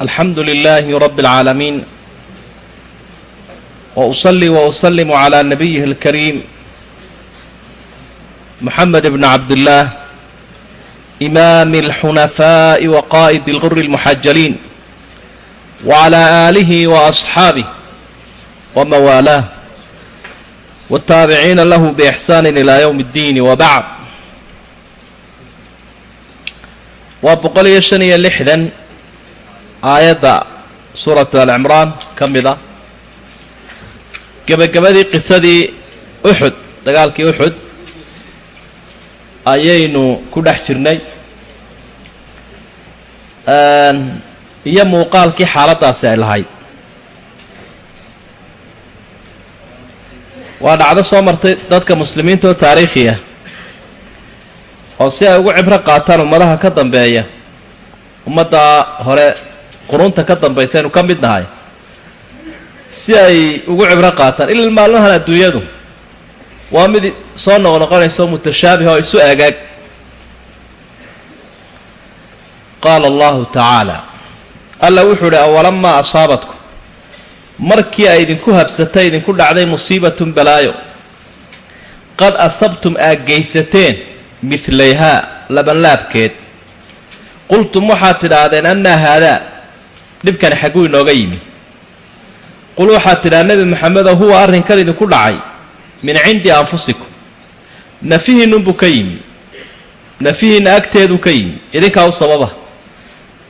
alxamdu lilaahi rabi اlcaalamiin wausalli wausalimu calaa nabiyihi اlkariim muxamed bn cabdillaah imaami alxunafaa'i wa qaa'idi اlguri اlmuxajaliin wacalaa aalihi wa asxaabih wamawaalaah wataabiciina lahu biixsaani ilaa yowmi اddiini wabacd waa boqol iyo shan iyo lixdan aayadda suuratu alcimraan ka mid a. Gebagabadii qisadii uxud dagaalkii uxud ayaynu ku dhex jirnay iyo muuqaalkii xaaladdaasi ay lahayd. Waa dhacdo soo martay dadka muslimiinta oo taariikhi ah oo si ay ugu cibro qaataan ummadaha ka dambeeya ummadda hore qurunta ka dambaysa aynu ka mid nahay si ay ugu cibro qaataan. Ilal maalmahan adduunyadu waa mid soo noqnoqonaysa mutashaabih oo isu agaag qaala allahu tacaala alla wuxuu idhi awalamaa asaabatku markii ay idinku habsatay idinku dhacday musiibatun balaayo. Qad asabtum aad geysateen midlayhaa labanlaabkeed qultum waxaad tidhaahdeen annaa haadaa dhibkani xagguu inooga yimi. Qul waxaad tidhaha nebi maxamedow huwa arrinkan idinku dhacay min cindi anfusikum. Nafihiinnunbuu ka yimi. Nafihiinna agteeduu ka yimi. Idinkaa u sababa.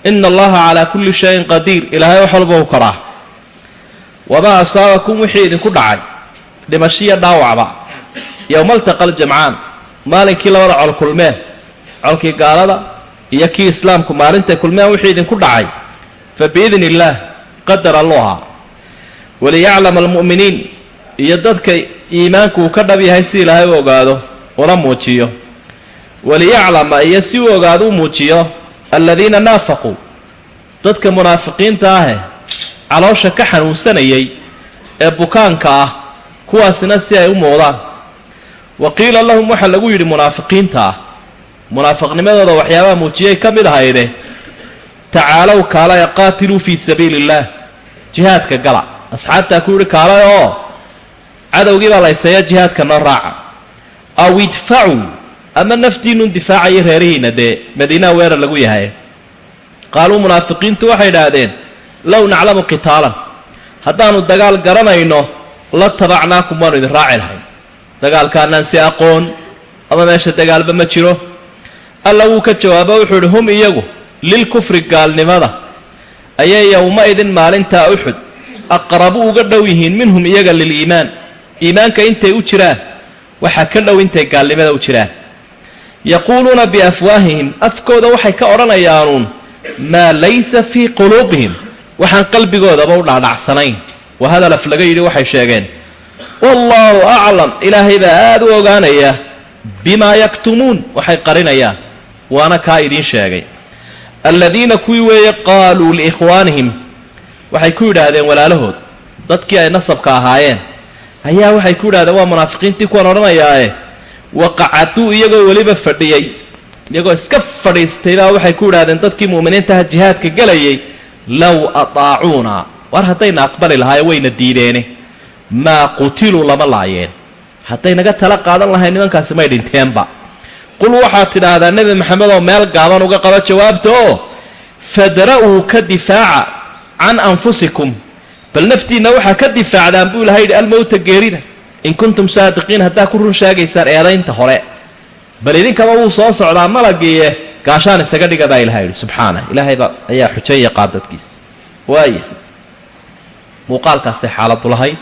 Ina allaha calaa kulli shayin qadiir. Ilaahay wax walba u karaa. Wamaa asaabakum wixii idinku dhacay. Dhimashiya dhaawacba. Yowmaltaqa aljamcaan. Maalinkii labada col kulmeen. Colkii gaalada iyo kii islaamku maalintay kulmeen wixii idinku dhacay fa biidni illaah qadar allu ahaa waliyaclama almu'miniin iyo dadka iimaanku uu ka dhab yahay si ilaahay u ogaado una muujiyo. Waliyaclama iyo si uu ogaado u muujiyo aladiina naafaquu dadka munaafiqiinta ahe caloosha ka xanuunsanayay ee bukaanka ah kuwaasina si ay u muuqdaan wa qiila lahum waxaa lagu yidhi munaafiqiinta ah munaafiqnimadooda waxyaabaha muujiyay ka mid ahayde tacaalow kaalaya qaatiluu fii sabiili illaah jihaadka gala. Asxaabtaa ku yidhi kaalay oo cadowgii baa layseeya jihaadka noo raaca. Aw idfacuu ama naftiinnun difaacaya reerihiinna dee madiinaha weerar lagu yahay. Qaaluu munaafiqiintu waxay idhaahdeen low naclamu qitaalan haddaannu dagaal garanayno la tabacnaakum waanu idin raaci lahayn dagaalkaanaan si aqoon ama meesha dagaalba ma jiro. Alla wuu ka jawaabo wuxuu idhi hum iyagu lilkufri gaalnimada ayay yowma idin maalintaa uxud aqrabu uga dhow yihiin minhum iyaga liliimaan iimaanka intay u jiraan waxaa ka dhow intay gaalnimada u jiraan. Yaquuluuna biafwaahihim afkooda waxay ka odhanayaanuun maa laysa fii quluubihim. Waxaan qalbigoodaba u dhaadhacsanayn. Waa hadalaf laga yidhi waxay sheegeen wallaahu aclam ilaahay baa aada u ogaanaya bimaa yaktumuun. Waxay qarinayaan waana kaa idiin sheegay alladiina kuwii weeye qaaluu liikhwaanihim. Waxay ku yidhaahdeen walaalahood dadkii ay nasabka ahaayeen. Ayaa waxay ku yidhahdeen waa munaafiqiintii kuwan odhanayaae waqacaduu iyagoo weliba fadhiyey iyagoo iska fadhiistay baa waxay ku yidhahdeen dadkii mu'miniintaha jihaadka gelayay low ataacuuna. War haddayna aqbali lahaayo wayna diideene. Maa qutiluu lama laayeen. Hadday naga tala qaadan lahayn nimankaasi may dhinteenba qul waxaad tidhaahdaa nebi maxamed oo meel gaaban uga qaba jawaabta oo fadra-uu ka difaaca can anfusikum. Bal naftiinna waxaa ka difaacdaan buu ilahay yidhi almowta geerida in kuntum saadiqiin haddaa ku run sheegaysaan eedaynta hore. Bal idinkaba wuu soo socdaa malagiiye gaashaan isaga dhiga baa ilahay yidhi subxaanah ilaahayba ayaa xujo yaqaan dadkiisa. Waaya muuqaalkaasay xaaladu lahayd.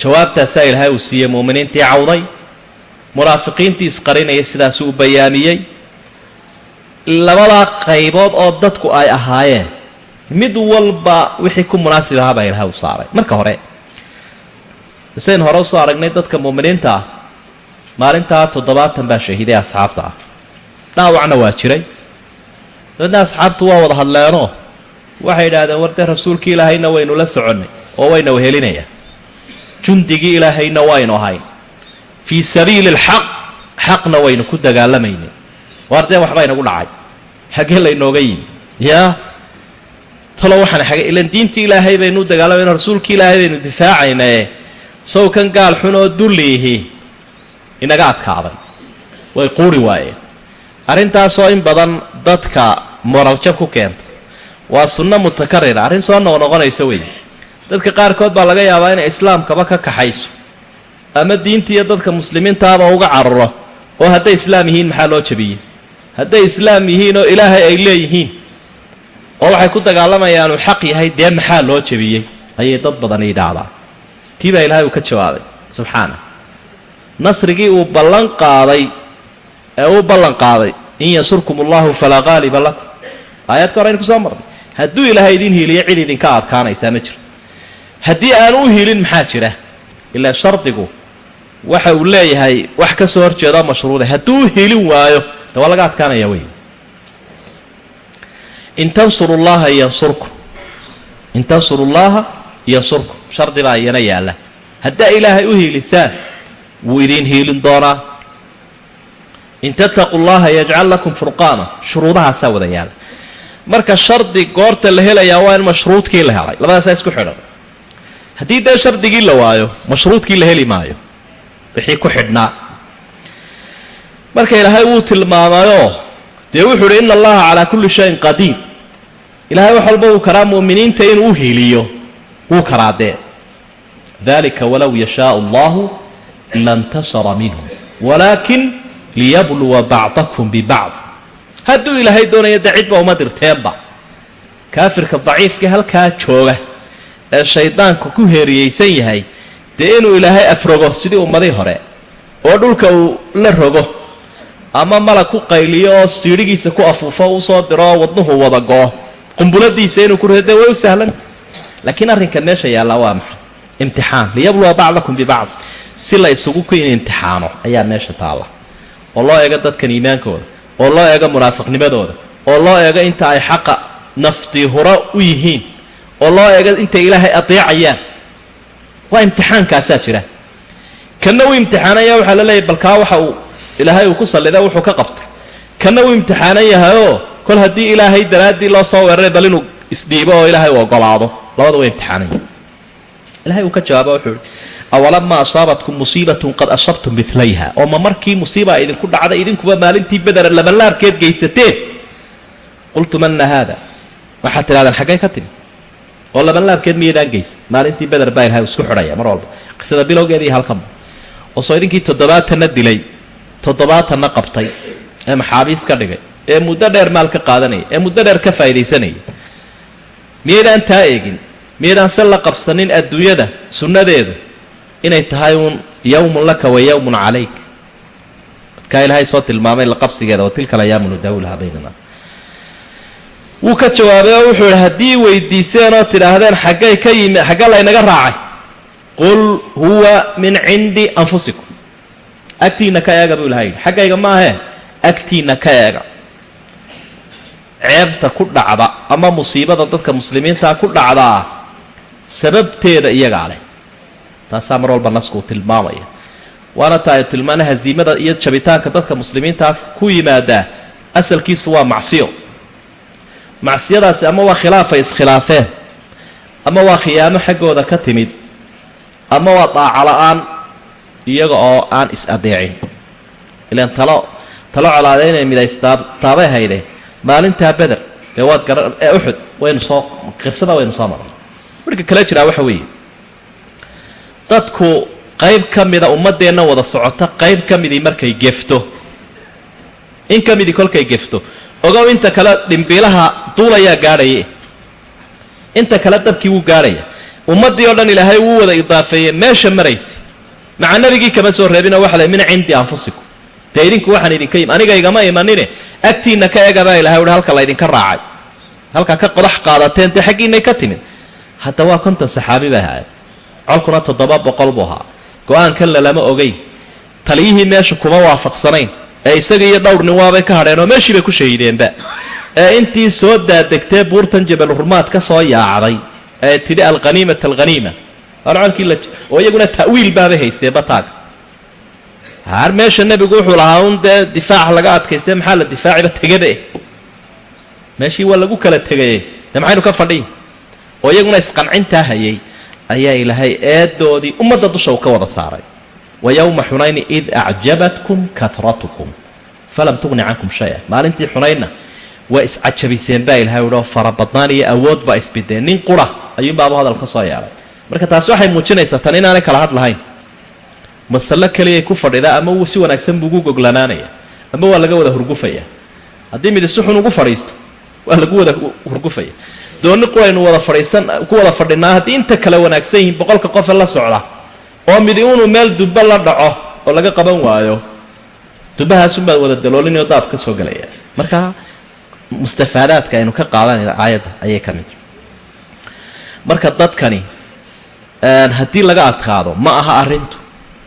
Jawaabtaasaa ilaahay uu siiyey muuminiintii cawday munaafiqiintii isqarinaya sidaasuu u bayaamiyey labadaa qaybood oo dadku ay ahaayeen mid walba wixii ku munaasib ahaa baa ilaahay u saaray. Marka hore isayn hore u soo aragnay dadka muuminiinta ah maalintaa toddobaatan baa shahiiday asxaabta ah. Dhaawacna waa jiray. Dabeedna asxaabtu waa wada hadleenoo waxay idhaahdeen war dee rasuulkii ilaahayna waynu la soconnay oo wayna wehelinayaa jundigii ilaahayna waynu ahayn fii sabiili alxaq xaqna waynu ku dagaalamaynay. Waar dee waxbaa inagu dhacay. Xaggee laynooga yimi yaa talo waxaan xagay ilan diintii ilaahay baynu dagaalamayna rasuulkii ilaahay baynu difaacaynae sawkan gaal xun oo dulliihi inaga adkaaday. Way quuri waayeen arrintaasoo in badan dadka moraljab ku keenta. Waa sunno mutakarira arrin soo noqnoqonaysa wey dadka qaarkood baa laga yaabaa inay islaamkaba ka kaxayso ama diinta iyo dadka muslimiintaaba uga cararo oo hadday islaam yihiin maxaa loo jabiyey? Hadday islaam yihiin oo ilaahay ay leeyihiin oo waxay ku dagaalamayaan xaq yahay dee maxaa loo jabiyey? Ayay dad badani idhaahdaa tii baa ilaahay uu ka jawaabay subxaana. Nasrigii uu ballan qaaday ee uu ballan qaaday in yansurkum allahu falaa qaaliba lakum. Aayadka hore aynu marnay. Hadduu ilaahay idin hiiliyo cid idinka adkaanaysaa ma jiro. Haddii aan u hiilin maxaa jira? Ilaa shardigu waxa uu leeyahay wax ka soo horjeedo mashruuda hadduu u hiilin waayo de waa laga adkaanaya wey in tansuru llaha yansurkum in tansuru llaha yansurkum shardi baa iyana yaalla. Haddaa ilaahay u hiilisaan wuu idiin hiilin doonaa. In tattaquu llaha yajcal lakum furqaana. Shuruudahaasaa wada yaalla. Marka shardi goorta la helayaa waa in mashruudkii la helay. Labadaasaa isku xidhan. Haddii dee shardigii la waayo mashruudkii la heli maayo wixii ku xidhnaa. Marka ilaahay wuu tilmaamayoo dee wuxuu uhi ina allaha calaa kulli shayin qadiir. Ilaahay wax walba wuu karaa mu'miniinta inuu u hiiliyo wuu karaa dee. Dalika walow yashaau allahu lantasara minhum walaakin liyabluwa bacdakum bibacd hadduu ilaahay doonayo dee cidba uma dirteenba. Kaafirka daciifka halkaa jooga ee shaydaanku ku heeriyeysan yahay dee inuu ilaahay afrogo sidii ummadii hore oo dhulka uu la rogo ama malag ku qayliyo oo siidhigiisa ku afuufo u soo diro oo wadnuhu wada go-o qumbuladiisa inuu ku rido dee way u sahlanta laakiin arrinka meesha yaallaa waa maxay? Imtixaan. Liyabluwa bacdakum bibacd si la isugu ku imtixaano ayaa meesha taalla. Oo loo eego dadkan iimaankooda oo loo eego munaafiqnimadooda oo loo eego inta ay xaqa naftii huro u yihiin oo loo eego intay ilaahay adeecayaan waa imtixaankaasaa jira. Kanna uu imtixaanaya waxaa la leeyahy balkaa waxa uu ilaahay uu ku sallida wuxuu ka qabtay. Kanna uu imtixaanan yahayoo kol haddii ilaahay daraaddii loo soo weeraray bal inuu isdhiibo oo ilaahay uu ogolaado. Labada waa imtixaanaya ilahay uu ka jawaaba wuxuu ihi awalamaa asaabatkum musiibatun qad asabtum milayha oo ma markii musiiba idinku dhacda idinkuba maalintii bedera labanlaabkeed geysateen qultum ana haada? Waxaad tidhahdeen xaggay ka timi oo labanlaabkeed miyaydaan geysa maalintii beder baa ilahay isku xidhaya mar walba. Qisada bilowgeedii halkanba oo soo idinkii toddobaatanna dilay toddobaatanna qabtay ee maxaabiis ka dhigay ee muddo dheer maal ka qaadanaya ee muddo dheer ka faa'idaysanaya miyaydaan taa eegin miyaydaan se la qabsanin adduunyada sunnadeedu inay tahay uun yawmun laka wa yawmun calayk. Dadkaa ilaahay soo tilmaamay la qabsigeeda wa tilka alayaamu nudaawilha baynana wuu ka jawaabay oo wuxuu yidhi haddii weydiiseen oo tidhaahdeen xaggay ka yimi xagga laynaga raacay. Qul huwa min cindi anfusikum. Agtiinna ka eega buu ilahay yidhi. Xaggayga maahee agtiinna ka eega. Ceebta ku dhacda ama musiibada dadka muslimiintaa ku dhacdaa sababteeda iyagaa leh. Taasaa mar walba naskuu tilmaamaya. Waana tahay tilmaana hasiimada iyo jabitaanka dadka muslimiintaa ku yimaadaa asalkiisu waa macsiyo macsiyadaasi ama waa khilaafay iskhilaafeen ama waa khiyaamo xaggooda ka timid? Ama waa daaco la'aan iyaga oo aan is-adeecin ilaan talo talo colaada inay midaystaa taabay haydeen maalintaa beder dee waad gara ee uxud waynu soo qibsada waynu soo marnay marka kale jiraa waxa weeye. Dadku qayb ka mida ummaddeenna wada socota qayb ka midii markay gefto. In ka midii kolkay gefto ogow inta kale dhimbiilaha duulayaa gaadhaye inta kale dabkii wuu gaadhaya ummaddii oo dhan ilaahay wuu wada idaafeeyey meesha maraysa maca nebigii kama soo reebinoo waxa la min cindi anfusikum. Dee idinku waxaan idinka yimi aniga igama imanine. Agtiinna ka ega baa ilahay uhi halka laydinka raacay. Halkaa ka qodax qaadateen dee xaggiinay ka timid. Hadda waa konton saxaabi bay ahaayeen colkuna toddoba boqol buu ahaa. Go'aankan lalama ogeyn. Taliyihii meesha kuma waafaqsanayn ee isaga iyo dhowr nin waabay ka hadheen oo meeshii bay ku shahiideenba ee intii soo daadegtee buurtan jabal rumaad ka soo yaacday. Ee tidhi alkhaniimata alkhaniima oo iyaguna ta'wiil baabay haysteen bataaga har meesha nebigu wuxuu lahaa un dee difaac laga adkaystee maxaa la difaaciba tegabe meeshii waa lagu kala tegaye dee maxaynu ka fadhiyin oo iyaguna isqancintaa hayay ayaa ilaahay eedoodii ummadda dusha uu ka wada saaray wa yowma xunayni id acjabatkum karatukum falam tugni cankum shaya maalintii xunaynna waa iscajabiseen baa ilahay uhi oo farabadnaan iyo awood baa isbideen nin qura ayuunbaaba hadal ka soo yeelay marka taasi waxay muujinaysaa tan inaanay kala had lahayn masalo keliyay ku fadhidaa ama wuu si wanaagsan buu ugu goglanaanaya ama waa laga wada hurgufaya haddii midi si xun ugu fadhiisto waa lagu wada hurgufaya dooni quraynu wada fadhiisan ku wada fadhinaa haddii inta kale wanaagsan yihiin boqolka qofe la socda oo midi unuu meel dubba la dhaco oo laga qaban waayo dubbahaasunbaad wada daloolinayoo daad ka soo gelaya marka mustafaadaadka aynu ka qaadanayna aayadda ayay ka mid marka dadkani haddii laga adkaado ma aha arrintu.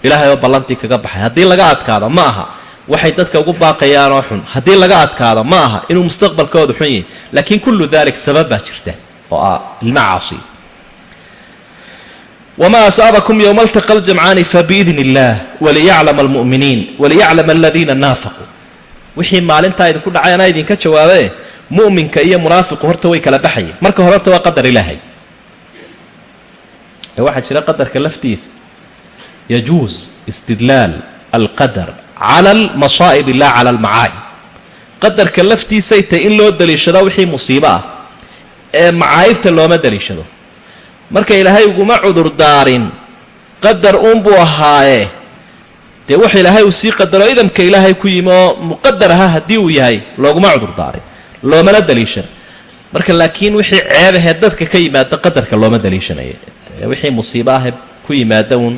Ilaahay oo ballantii kaga baxay. Haddii laga adkaado ma aha. Waxay dadka ugu baaqayaanoo xun. Haddii laga adkaado ma aha. Inuu mustaqbalkooda xun yahay. Laakiin kullu dalik sabab baa jirta oo ah ilmacaasi wma asaabakum yowma altaqa ljamcaani fabiidni illaah waliyaclama almu'miniin waliyaclama aladiina naafaquu wixii maalintaa idinku dhacay anaa idinka jawaabe mu'minka iyo munaafiqu horta way kala baxayeen marka hore horta waa qadar ilaahay ee waxaa jira qadarka laftiisa yajuus istidlaal alqadar cala almasaa'ib la cala almacaayib qadarka laftiisay tahy in loo daliishado wixii musiibo ah ee macaayibta looma daliishado marka ilaahay uguma cudurdaarin qadar uunbuu ahaaye. Dee wax ilaahay uu sii qadaro idamka ilaahay ku yimi muqadar aha haddii uu yahay looguma cudurdaarin loomana daliishan. Marka laakiin wixii ceeb ahee dadka ka yimaada qadarka looma daliishanayo wixii musiibo ah ku yimaada uun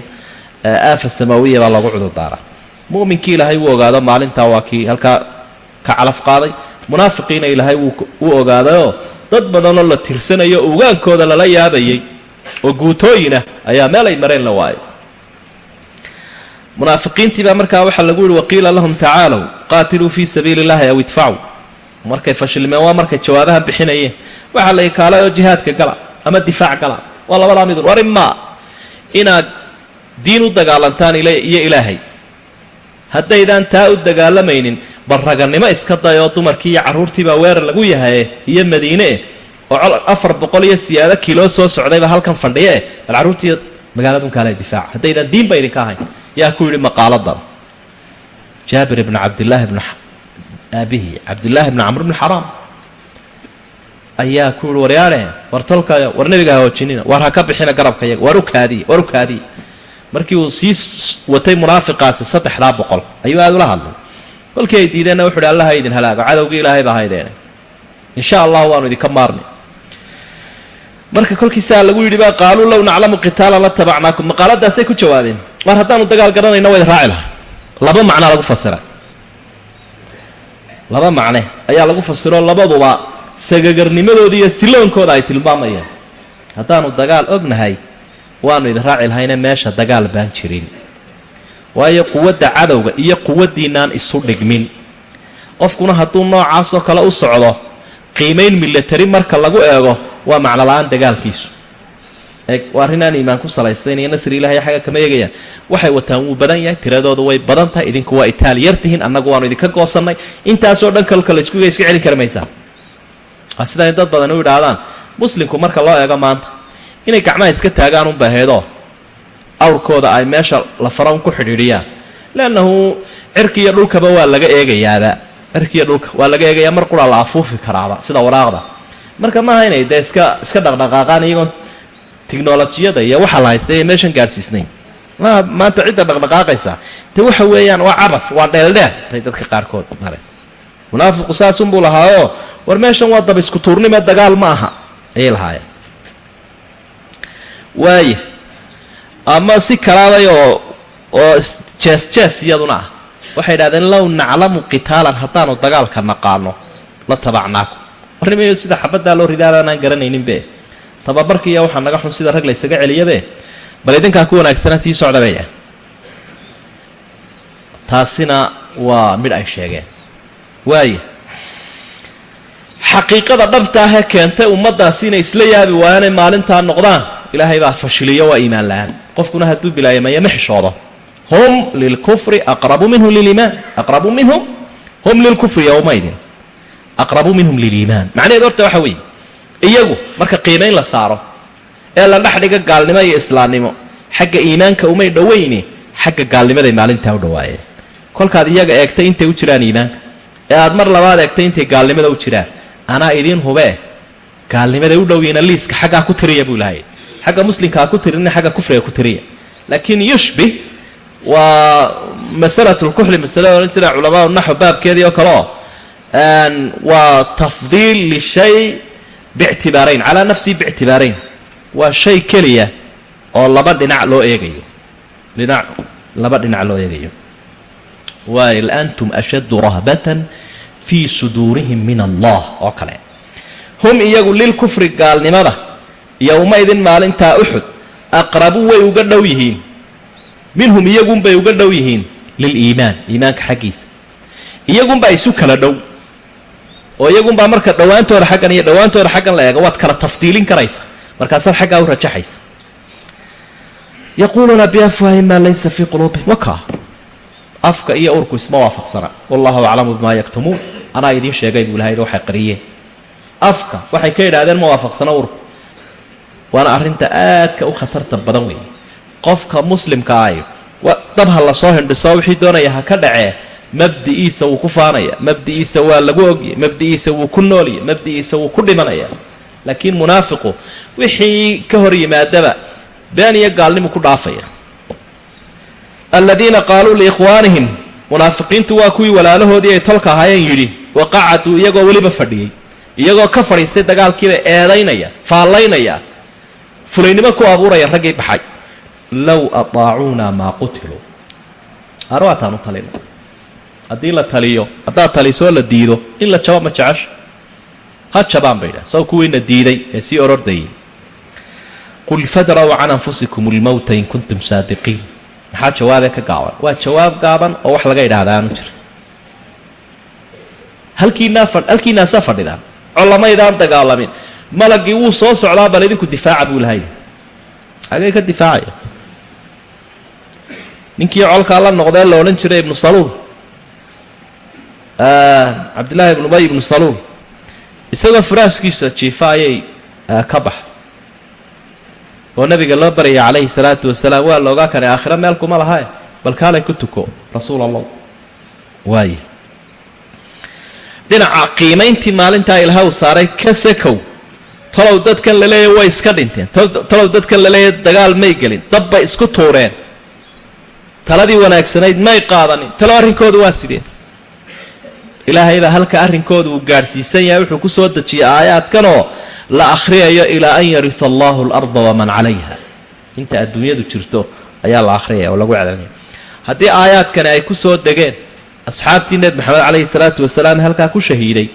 aafa samaawiya baa loogu cudurdaaraa mu'minkii ilaahay wuu ogaado maalintaa waa kii halkaa ka calaf qaaday. Munaafiqiina ilaahay wuu ogaadayoo dad badanoo la tirsanayo oo ugaankooda lala yaabayay oo guutooyinah ayaa meel ay mareen la waayo. Munaafiqiintii baa markaa waxaa lagu yihi waqiila lahum tacaalow qaatiluu fii sabiili illahi aw idfacuu. Markay fashilmeen waa markay jawaabahan bixinayeen. Waxaa la kaala oo jihaadka gala ama difaac gala. Waa labadaa midun war imaa inaad diin u dagaalantaan iyo ilaahay. Haddaydaan taa u dagaalamaynin bal raganimo iska dayoo dumarkii iyo carruurtiibaa weerar lagu yahaye iyo madiine oo afar boqol iyo siyaado kiiloo soo socdayba halkan fadhiye bal carruurtiiyo magaaladun kaale difaaca haddaydaan diinba idinka ahayn. Yaa ku yidhi maqaaladan jaabir ibnu cabdillaahi ibnu aabihi cabdillaahi ibnu camr ibnu xaraam ayaa ku yihi waryaane war tolkayo war nebiga hahoojinina war ha ka bixina garabka yaga war u kaadiye war u kaadiye markii uu sii watay munaafiqaasi saddexdaa boqol ayuu aada ula hadlay. Kolkii ay diideenna wuxu uhi allaha idin halaago cadowgii ilaahay baa haydeene insha allahu waanu idinka maarnay marka kolkiisaa lagu yidhi baa qaaluu low naclamu qitaalan la tabacnaakum. Maqaaladaasay ku jawaabeen. War haddaanu dagaal garanayna wayd raaci lahay laba macnaa lagu fasira. Laba macne ayaa lagu fasiro labaduba sagagarnimadooda iyo siloonkooda ay tilmaamayaan. Haddaanu dagaal ognahay waanu idin raaci lahayne meesha dagaal baan jirin. Waayo quwadda cadowga iyo quwaddiinaan isu dhigmin. Qofkuna hadduu noocaasoo kale u socdo qiimayn milatari marka lagu eego waa macno la'aan dagaalkiisu waa arrin aan iimaan ku salaystayn iyo nasri ilahay xagga kama eegayaan waxay wataan wuu badan yahay tiradooda way badan tahay idinku waa itaali yartihiin annagu waanu idinka goosannay. Intaasoo dhan kalka layskuga iska celin kari maysaa waa sidaa dad badan u yidhaahdaan muslimku marka loo eego maanta inay gacmaha iska taagaan unba heedoo? Awrkooda ay meesha la faraun ku xidhiidhiyaan. Leannahu cirkiiyo dhulkaba waa laga eegayaaba. Cirkiiyo dhulka waa laga eegayaa mar qura la afuufi karaaba sida waraaqda marka maaha inay dee iska iska dhaqdhaqaaqaan iyagoon tiknolojiyada iyo waxaa la haystay ee meeshan gaadhsiisnayn ma maanta cidda dhaqdhaqaaqaysa. De waxa weeyaan waa cabaf waa dheeldheer bay dadka qaarkood maaragta munaafiqu saasunbuu lahaayoo war meeshan waa daba isku tuurnime dagaal ma aha ayay lahaayeen. Waaya ama si kalaaday oo oo jees jees iyaduna ah. Waxay idhahdeen low naclamu qitaalan haddaanu dagaalka naqaano la tabacnaaku warnimayo sida xabaddaa loo ridaalaanaan garanayninbe tababarkiiya waxaa naga xun sida rag laysaga celiyabe bal idinkaa ku wanaagsanaa sii socda bay ah taasina waa midh ay sheegeen. Waaya xaqiiqada dhabta ahee keentay ummaddaasi inay isla yaabi waayaanay maalintaa noqdaan ilaahay baa fashiliyo waa iimaan la'aan qofkuna hadduu bilaayamaya ma xishoodo. Hum lilkufri aqrabu minhum liliimaan aqrabu minhum hum lilkufri yowmaydin aqrabu minhum liliimaan. Macnaheed horta waxa weeye iyagu marka qiimayn la saaro ee la dhex dhiga gaalnimo iyo islaamnimo xagga iimaanka umay dhowayni xagga gaalnimaday maalintaa u dhawaayeen. Kolkaad iyaga eegtay intay u jiraan iimaanka ee aad mar labaad eegtay intay gaalnimada u jiraan anaa idiin hubee gaalnimaday u dhowyiina liiska xaggaa ku tiriya buu ilahay xagga muslimkaa ku tirinna xagga kufriga ku tiriya. Laakiin yushbih waa masalatulkuxli masalada odhan jira culamaa naxw baabkeedii oo kale oo waa tafdiil lishay bictibaarayn calaa nafsihi bictibaarayn waa shay keliya oo laba dhinac loo eegayo dhinac laba dhinac loo eegayo waayo laantum ashaddu rahbatan fii suduurihim min allah oo kale hum iyagu lilkufri gaalnimada yowma idin maalintaa uxud aqrabu way uga dhow yihiin minhum iyagunbay uga dhow yihiin liliimaan iimaanka xaggiisa iyagunbaa isu kala dhow oo iyagunbaa marka dhowaantooda xaggan iyo dhowaantooda xaggan la eega waad kala tafdiilin karaysa. Markaasaad xaggaa u rajaxaysa. Yaquuluuna biafwaahim maa laysa fii quluubihim. Wakaa afka iyo urku isma waafaqsana wallahu aclamu bimaa yaktumuun anaa idiin sheegay buu ilahay waxay qariyeen afka waxay ka yidhaahdeen ma waafaqsana urku. Waana arrinta aadka u khatarta badan weeye. Qofka muslimka ahi dab ha la soo hindhiso wixii doonaya ha ka dhacee mabdi'iisa wuu ku faanaya mabdi'iisa waa lagu ogya mabdi'iisa wuu ku noolya mabdi'iisa wuu ku dhimanaya laakiin munaafiqu wixii ka hor yimaadaba been iyo gaalnimu ku dhaafaya. Aladiina qaaluu liikhwaanihim munaafiqiintu waa kuwii walaalahoodii ay tolka ahaayeen yidhi waqacaduu iyagoo weliba fadhiyey iyagoo ka fadhiistay dagaalkiiba eedaynaya faallaynaya fulaynimo ku abuuraya raggii baxay. Low ataacuuna maa qutiluu arwaataan u talina haddii la taliyo haddaad talisoo la diido in la jabo ma jecesha? Ha jabaan bay idhaha saw kuwiina diiday ee sii orordayay qul fadraw can anfusikum lmowta in kuntum saadiqiin. Maxaa jawaabee ka gaaban? Waa jawaab gaaban oo wax laga idhaahda aanu jira. Halkiinaa halkiinaasaa fadhidaan collamaydaan dagaalamin. Malagii wuu soo socdaa bal idinku difaaca buu lahay hagee ka difaacaya. Ninkii colkaa la noqdee la odhan jiray ibnu saluul cabdillaahi ibnu ubay ibnu saluul isagoo furaaskiisa jiifa ayay ka baxa oo nabiga loo baryay calayhi salaatu wasalaam waa la ogaa kanay aakhiro meel kuma lahae bal kaalay ku tuko rasuul allah waaye dhinaca qiimayntii maalintaa ilaha uu saaray ka sakow talow dadkan la leeyahy way iska dhinteen. Talow dadkan la leeyahy dagaal may gelin dabbay isku tuureen. Taladii wanaagsanayd may qaadanin talo arrinkoodu waa sidee ilaahay baa halka arrinkooda uu gaadhsiisan yahay wuxuu ku soo dejiyay aayaadkanoo la akhriyayo ilaa an yarisa allahu alarda waman calayha. Inta adduunyadu jirto ayaa la akhriyaya oo lagu celinaya haddii aayaadkani ay ku soo degeen asxaabtii nebi maxamed calayhi salaatu wasalaam halkaa ku shahiiday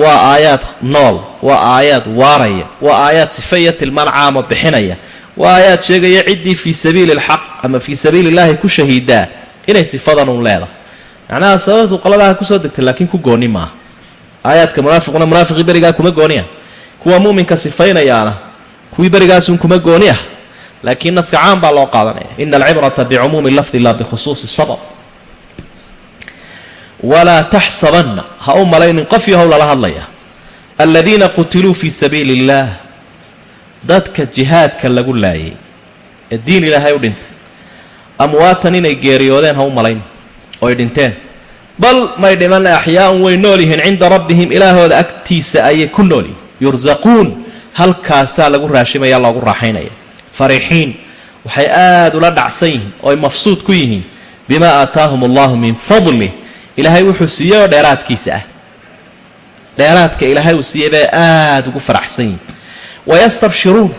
waa aayaad nool waa aayaad waaraya waa aayaad sife iyo tilmaan caamo bixinaya waa aayaad sheegaya ciddii fii sabiili alxaq ama fii sabiili illaahi ku shahiidaa inay sifadan uun leedahay macnaha sababtu qoladaha ku soo degtay laakiin ku gooni maaha. Aayaadka munaafiquna munaafiqii berigaa kuma gooni kuwa muuminka sifaynayaana kuwii berigaasun kuma gooni ah laakiin naska caan baa loo qaadanaya. Ina alcibrata bicumuumi lafdi la bikhusuusi sabab. Walaa taxsabanna ha u malaynin qof yahow lala hadlaya. Aladiina qutiluu fii sabiili illaah dadka jihaadka lagu laayay ee diin ilaahay u dhintay. Amwaatan inay geeriyoodeen ha u malayn oy dhinteen bal may dhiman axyaaun way nool yihiin cinda rabbihim ilaahooda agtiisa ayay ku nool yihiin. Yursaquun halkaasaa lagu raashimaya loogu raaxaynaya. Farixiin waxay aada ula dhacsan yihiin ooy mafsuud ku yihiin. Bimaa aataahum allahu min fadlih ilaahay wuxuu siiyey oo dheeraadkiisa ah. Dheeraadka ilaahay uu siiyey bay aada ugu faraxsan yihiin. Wayastabshiruun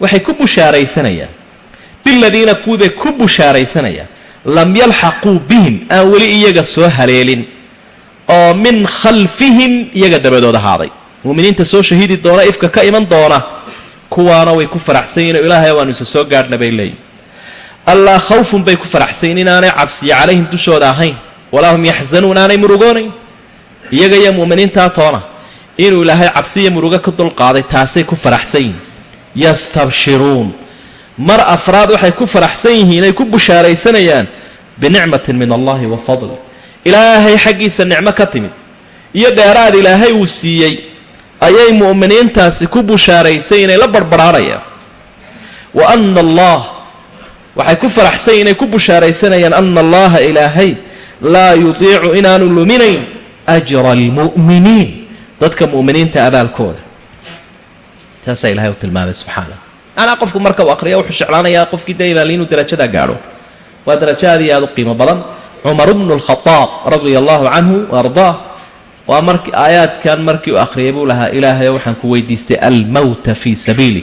waxay ku bushaaraysanayaan. Biladiina kuwiibay ku bushaaraysanayaan lam yalxaquu bihim aan weli iyaga soo haleelin oo min khalfihim iyaga dabadood ahaaday muuminiinta soo shahiidi doona ifka ka iman doona kuwaana way ku faraxsan yihiin ilaahay waanu isa soo gaadhna bay leeyihiin allaa khawfun bay ku faraxsan yihiin inaanay cabsiyo calayhim dushooda ahayn. Walaa hum yaxzanuun aanay murugoonayn. Iyaga iyo mu'miniintaa toona inuu ilaahay cabsiyo murugo ka dulqaaday taasay ku faraxsan yihiin yastabshiruun mar afraad waxay ku faraxsan yihiin ay ku bushaaraysanayaan binicmatin min allahi wa fadli. Ilaahay xaggiisa nicmo ka timid. Iyo dheeraad ilaahay uu siiyey ayay mu'miniintaasi ku bushaaraysay inay la barbaraarayaan wa ana allah waxay ku faraxsay inay ku bushaaraysanayaan ana allaha ilaahay laa yudiicu inaanu luminayn ajra almu'miniin dadka mu'miniinta abaalkooda. Taasaa ilahay u macnaa qofku marka uu aqriya wuxuu jeclaanayaa qofkii daybaal inuu darajadaa gaadho. Waa darajo aad iyo aad u qiimo badan. Cumar bnu lkhadaab radia allahu canhu wa waa marki aayaadkan markii uu akhriyay buu lahaa ilaahayo waxaan ku weydiistay almowta fii sabiili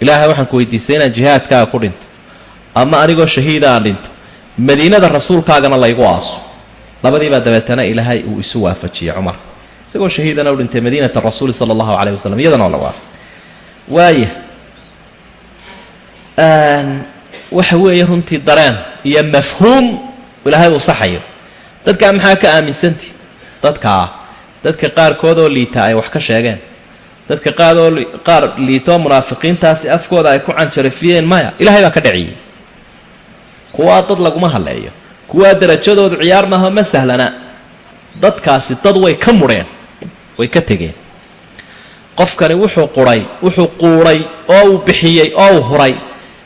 ilaahay waxaan ku weydiistay inaan jihaadkaaga ku dhinto ama anigoo shahiida aan dhinto madiinada rasuulkaagana laygu aaso. Labadiibaa dabeetana ilaahay uu isu waafajiyey cumar. Isagoo shahiidana u dhintay madiinata rasuuli sala allahu calayh wasalam iyadana oo lagu aasay waaya waxa weeye runtii dareen iyo mafhuum ilaahay uu saxayo. Dadkaa maxaa ka aaminsanti dadkaa dadka qaarkood oo liita ay wax ka sheegeen. Dadka qaadoo qaar liitoo munaafiqiintaasi afkooda ay ku canjarafiyeen maya. Ilaahay baa ka dhaciyey kuwaa dad laguma hadleeyo kuwaa darajadoodu ciyaar maaha ma sahlana. Dadkaasi dad way ka mudheen way ka tegeen qofkani wuxuu quray wuxuu quuray oo uu bixiyey oo uu huray.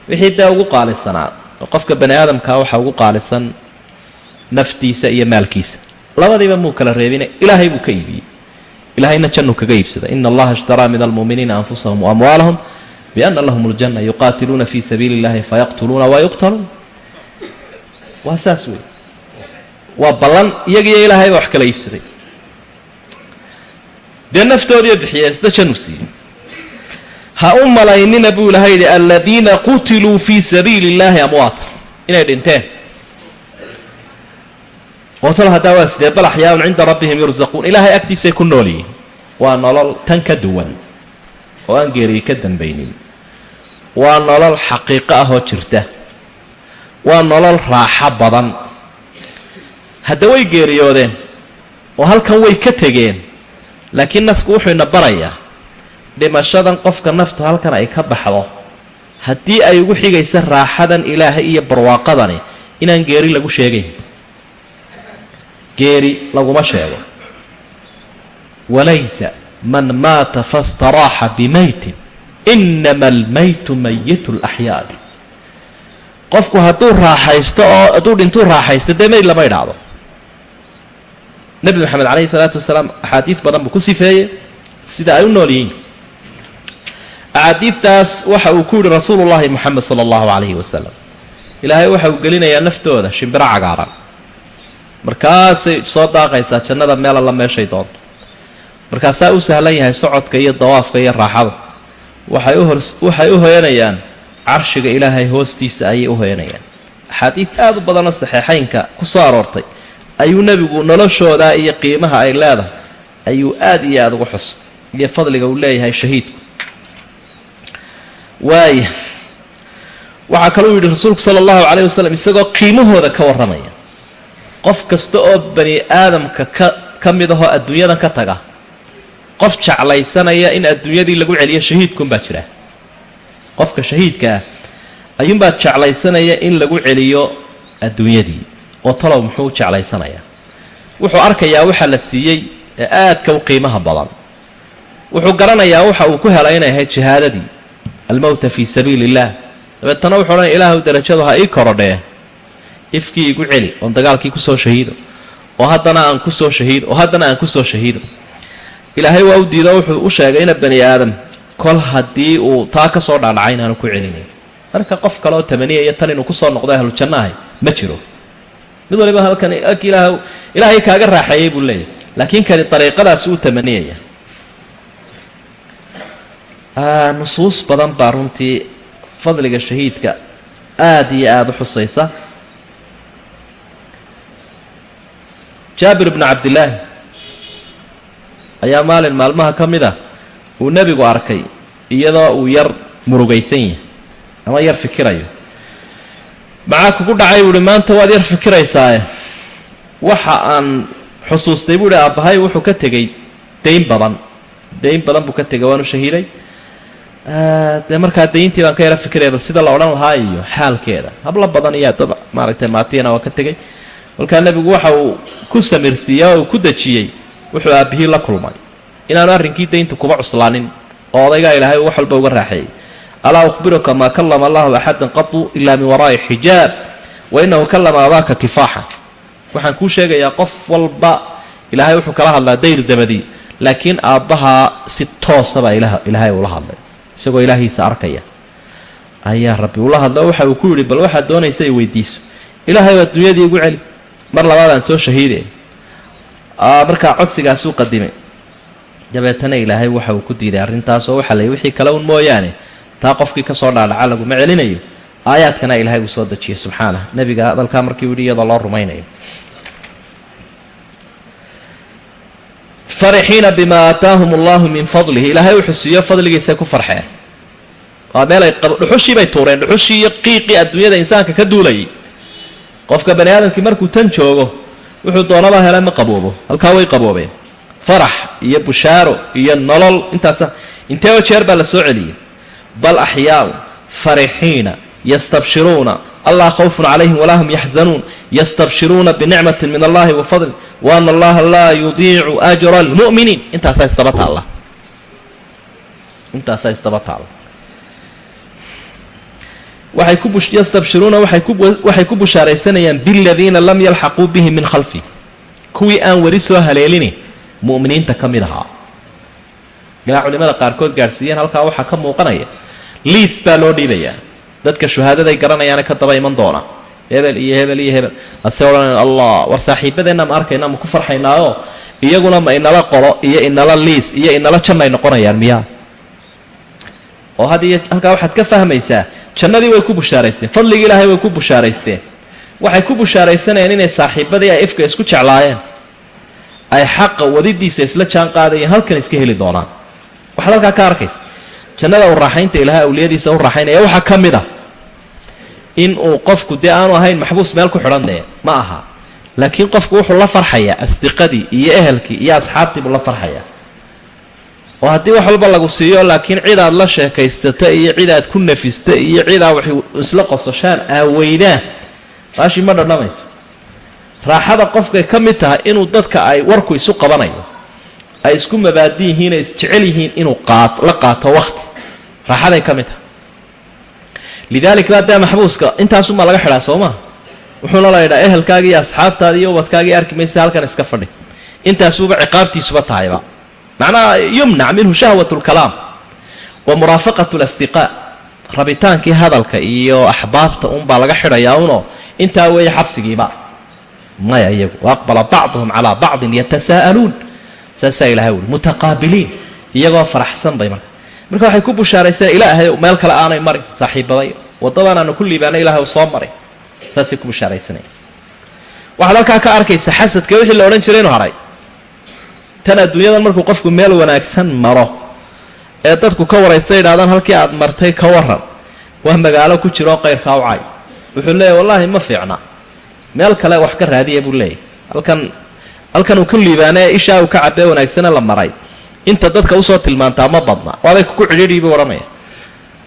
Wixii dee ugu qaalisanaa qofka bani aadamkaa waxaa ugu qaalisan naftiisa iyo maalkiisa. Labadiiba muu kala reebine ilaahay buu ka iibiyey ilahayna jannuu kaga iibsaday ina allaha ishtaraa min almu'miniina anfusahum waamwaalahum biana lahum اljanna yuqaatiluuna fi sabiili اllahi fayaqtuluuna wayuqtaluun waa saas wey waa ballan iyagiiyo ilaahay wax kala iibsaday dee naftoodiiyo bixiya isda jannuu siiyey ha u malaynina buu ilahay yidhi aladiina qutiluu fii sabiili اllahi amwaata inay dhinteen. Ootol haddaa waa sidee bal axyaaun cinda rabbihim yursaquun ilaahay agtiisay ku nool yihiin. Waa nolol tan ka duwan oo aan geeriyi ka dambaynin. Waa nolol xaqiiqo ah oo jirta. Waa nolol raaxo badan. Hadda way geeriyoodeen oo halkan way ka tegeen laakiin nasku wuxuu ina barayaa dhimashadan qofka naftu halkan ay ka baxdo haddii ay ugu xigaysa raaxadan ilaahay iyo barwaaqadani inaan geeri lagu sheegayn. Geeri laguma sheego. Walaysa man maata fastaraaxa bimaytin inama almaytu mayitu laxyaadi qofku hadduu raaxaysto oo hadduu dhintuu raaxaysto dee mayd lama idhaahdo nebi maxamed calayhi salaatu wasalaam axaadiid badan buu ku sifeeyey sida ay u nool yihiin. Axaadiidtaas waxa uu ku yidhi rasuulu llahi moxamed sala allahu calayhi wasalam. Ilaahay waxa uu gelinayaa naftooda shimbiro cagaaran. Markaasay soo daaqaysaa jannada meel alla meeshay doonto markaasaa u sahlan yahay socodka iyo dawaafka iyo raaxada. Waxay u waxay u hoyanayaan carshiga ilaahay hoostiisa ayay u hoyanayaan. Axaadiid aada u badanoo saxeexaynka ku soo aroortay ayuu nebigu noloshoodaa iyo qiimaha ay leedahay. Ayuu aada iyo aada ugu xusay iyo fadliga uu leeyahay shahiidku. Waaya waxaa kaluu yidhi rasuulku sala allahu calayh wasalam isagoo qiimahooda ka warramaya. Qof kasta oo bani aadamka ka ka mid ahoo adduunyadan ka taga qof jeclaysanaya in adduunyadii lagu celiyo shahiidkunbaa jira. Qofka shahiidka ah ayuunbaa jeclaysanaya in lagu celiyo adduunyadii oo talow muxuu jeclaysanayaa? Wuxuu arkayaa waxa la siiyey ee aadka u qiimaha badan. Wuxuu garanayaa waxa uu ku helay inay ahayd shahaadadii almowta fii sabiili illaah dabeetana wuxuu odhanaya ilaahu darajadu ha ii korodhee ifkii igu celi oon dagaalkii ku soo shahiido. Oo haddana aan ku soo shahiido oo haddana aan ku soo shahiido. Ilaahay waa u diido wuxuu u sheegay ina bani aadam kol haddii uu taa ka soo dhaadhacay inaanu ku celinayn marka qof kale oo tamaniyaya tan inuu ku soo noqdo ahlu janno ahay ma jiro mid waliba halkan ak ilaah ilaahay kaaga raaxeeyey buu leeyahy laakiin kani dariiqadaasi uu tamaniyaya. Nusuus badan baa runtii fadliga shahiidka aada iyo aada u xusaysa. Jaabir bnu cabdillaahi ayaa maalin maalmaha ka mid ah uu nebigu arkay iyadoo uu yar murugaysan yahay ama yar fikirayo maxaa kugu dhacay buu uhi maanta waad yar fikiraysaaye waxa aan xusuustay buu ihi aabbahay wuxuu ka tegey dayn badan. Dayn badan buu ka tegay waanu shahiiday dee markaa dayntii baan ka yara fikiraya sida la odhan lahaa iyo xaalkeeda. Hablo badan iyo dad maaragtay maatiyana waa ka tegay kolkaa nebigu waxa uu ku samirsiiyey oo uu ku dejiyey wuxuu aabbihii la kulmay. Inaanu arrinkii daynta kuba cuslaanin oo odaygaa ilaahay wax walba uga raaxeeyey alaa ukhbiruka maa kallama allahu axadan qadu ilaa min waraa'i xijaab wa inahu kallama abaaka kifaaxa waxaan kuu sheegayaa qof walba ilaahay wuxuu kala hadlaa dayr dabadii laakiin aabbahaa si toosabaa ilaahay ula hadlay isagoo ilaahiisa arkaya ayaa rabbi ula hadla waxa uu ku yidhi bal waxaad doonaysa ay weydiiso ilaahay baa dunyadii igu celi mar labaadaan soo shahiide markaa codsigaasuu qadimay dabeetana ilaahay waxa uu ku diiday arrintaas oo waxaa lay wixii kale un mooyaane taa qofkii ka soo dhaadhaca laguma celinayo aayaadkana ilaahay uu soo dejiyey subxaanah. Nebiga hadalkaa markii u yidhi iyadoo loo rumaynayo. Farixiina bimaa aataahum allahu min fadlihi. Ilaahay wuxuu siiyo fadligiisay ku farxeen waa meelay dhuxushiibay tuureen. Dhuxushii iyo qiiqii adduunyada insaanka ka duulayay qofka bani aadamkii markuu tan joogo wuxuu doonaba hela ma qaboobo. Halkaa way qaboobeen. Farax iyo bushaaro iyo nolol intaasa intee oo jeer baa la soo celiyey bal axyaaun farixiina yastabshiruuna allah khawfun calayhim walaa hum yaxzanuun yastabshiruuna binicmatin min allahi wa fadli wa ana allaha laa yudiicu ajra almu'miniin intaasaa isdaba taalla intaasaa isdaba taalla waxay ku yastabshiruuna waxay ku bushaaraysanayaan biladiina lam yalxaquu bihi min khalfi kuwii aan weli soo haleelini mu'miniinta ka mid ahaa ilaa culimada qaarkood gaadhsiiyeen halkaa waxaa ka muuqanaya liis baa loo dhiibayaa dadka shuhaadaday garanayaana ka daba iman doona. Hebel iyo hebel iyo hebel. Ase odhan allah war saaxiibadeenna ma arkayna ma ku farxaynaayo iyaguna ma inala qolo iyo inala liis iyo inala jannay noqonayaan miyaa? Oo had iyo halkaa waxaad ka fahmaysaa jannadii way ku bushaaraysteen fadligii ilaahay way ku bushaaraysteen waxay ku bushaaraysanayeen inay saaxiibadii ay ifka isku jeclaayeen. Ay xaqa wadidiisa isla jaan qaadayeen halkan iska heli doonaan waxaad halkaa ka arkaysa. Jannada u raaxaynta ilaahay awliyadiisa u raaxaynaya waxaa ka mid ah in uu qofku dee aanu ahayn maxbuus meel ku xidhan dee ma aha. Laakiin qofku wuxuu la farxayaa asdiqadii iyo ehelkii iyo asxaabtii buu la farxayaa. Oo haddii wax walba lagu siiyo laakiin cid aad la sheekaysata iyo cid aad ku nafista iyo cid aad wax isla qososhaan aaweydaan taashii ma dhadhamayso. Raaxada qofkay ka mid tahay inuu dadka ay warku isu qabanayo ay isku mabaadi yihiin ay isjecel yihiin inuu la qaato wakti raaxaday ka mid tahay. Lidaalika baa dee maxbuuska intaasumaa laga xidhaa soo maa wuxuuna la yidhaa ehelkaagii iyo asxaabtaadii iyo ubadkaagii arki maysa halkan iska fadhi. Intaasuba ciqaabtiisuba tahayba macnaha yumnac minhu shahwat lkalaam wa muraafaqat lasdiqaa rabitaankii hadalka iyo axbaabta unbaa laga xidhayaa uno intaa weeye xabsigiiba maya iyagu waaqbala bacduhum calaa bacdin yatasaa'aluun saasaa ilahay wuli mutaqaabiliin. Iyagoo faraxsan bay marka. Marka waxay ku bushaarayseen ilaahay meel kale aanay marin saaxiibaday waddadan aanu ku liibaana ilahay soo maray. Saasay ku bushaaraysanaya waxaad halkaa ka arkaysa xasadka wixii la odhan jiray inuu haray. Tan adduunyadan markuu qofku meel wanaagsan maro ee dadku ka waraysta yidhahdaan halkii aad martay ka waran waa magaalo ku jiroo qayrkaa u cay. Wuxuu leeyahy wallaahi ma fiicna. Meel kale wax ka raadiya buu leeyahy halkan halkan uu ka liibaanee ishaa uu ka cabee wanaagsane la maray. Inta dadka u soo tilmaantaa ma badna. Waabay kugu cidhiidhii buu odhanaya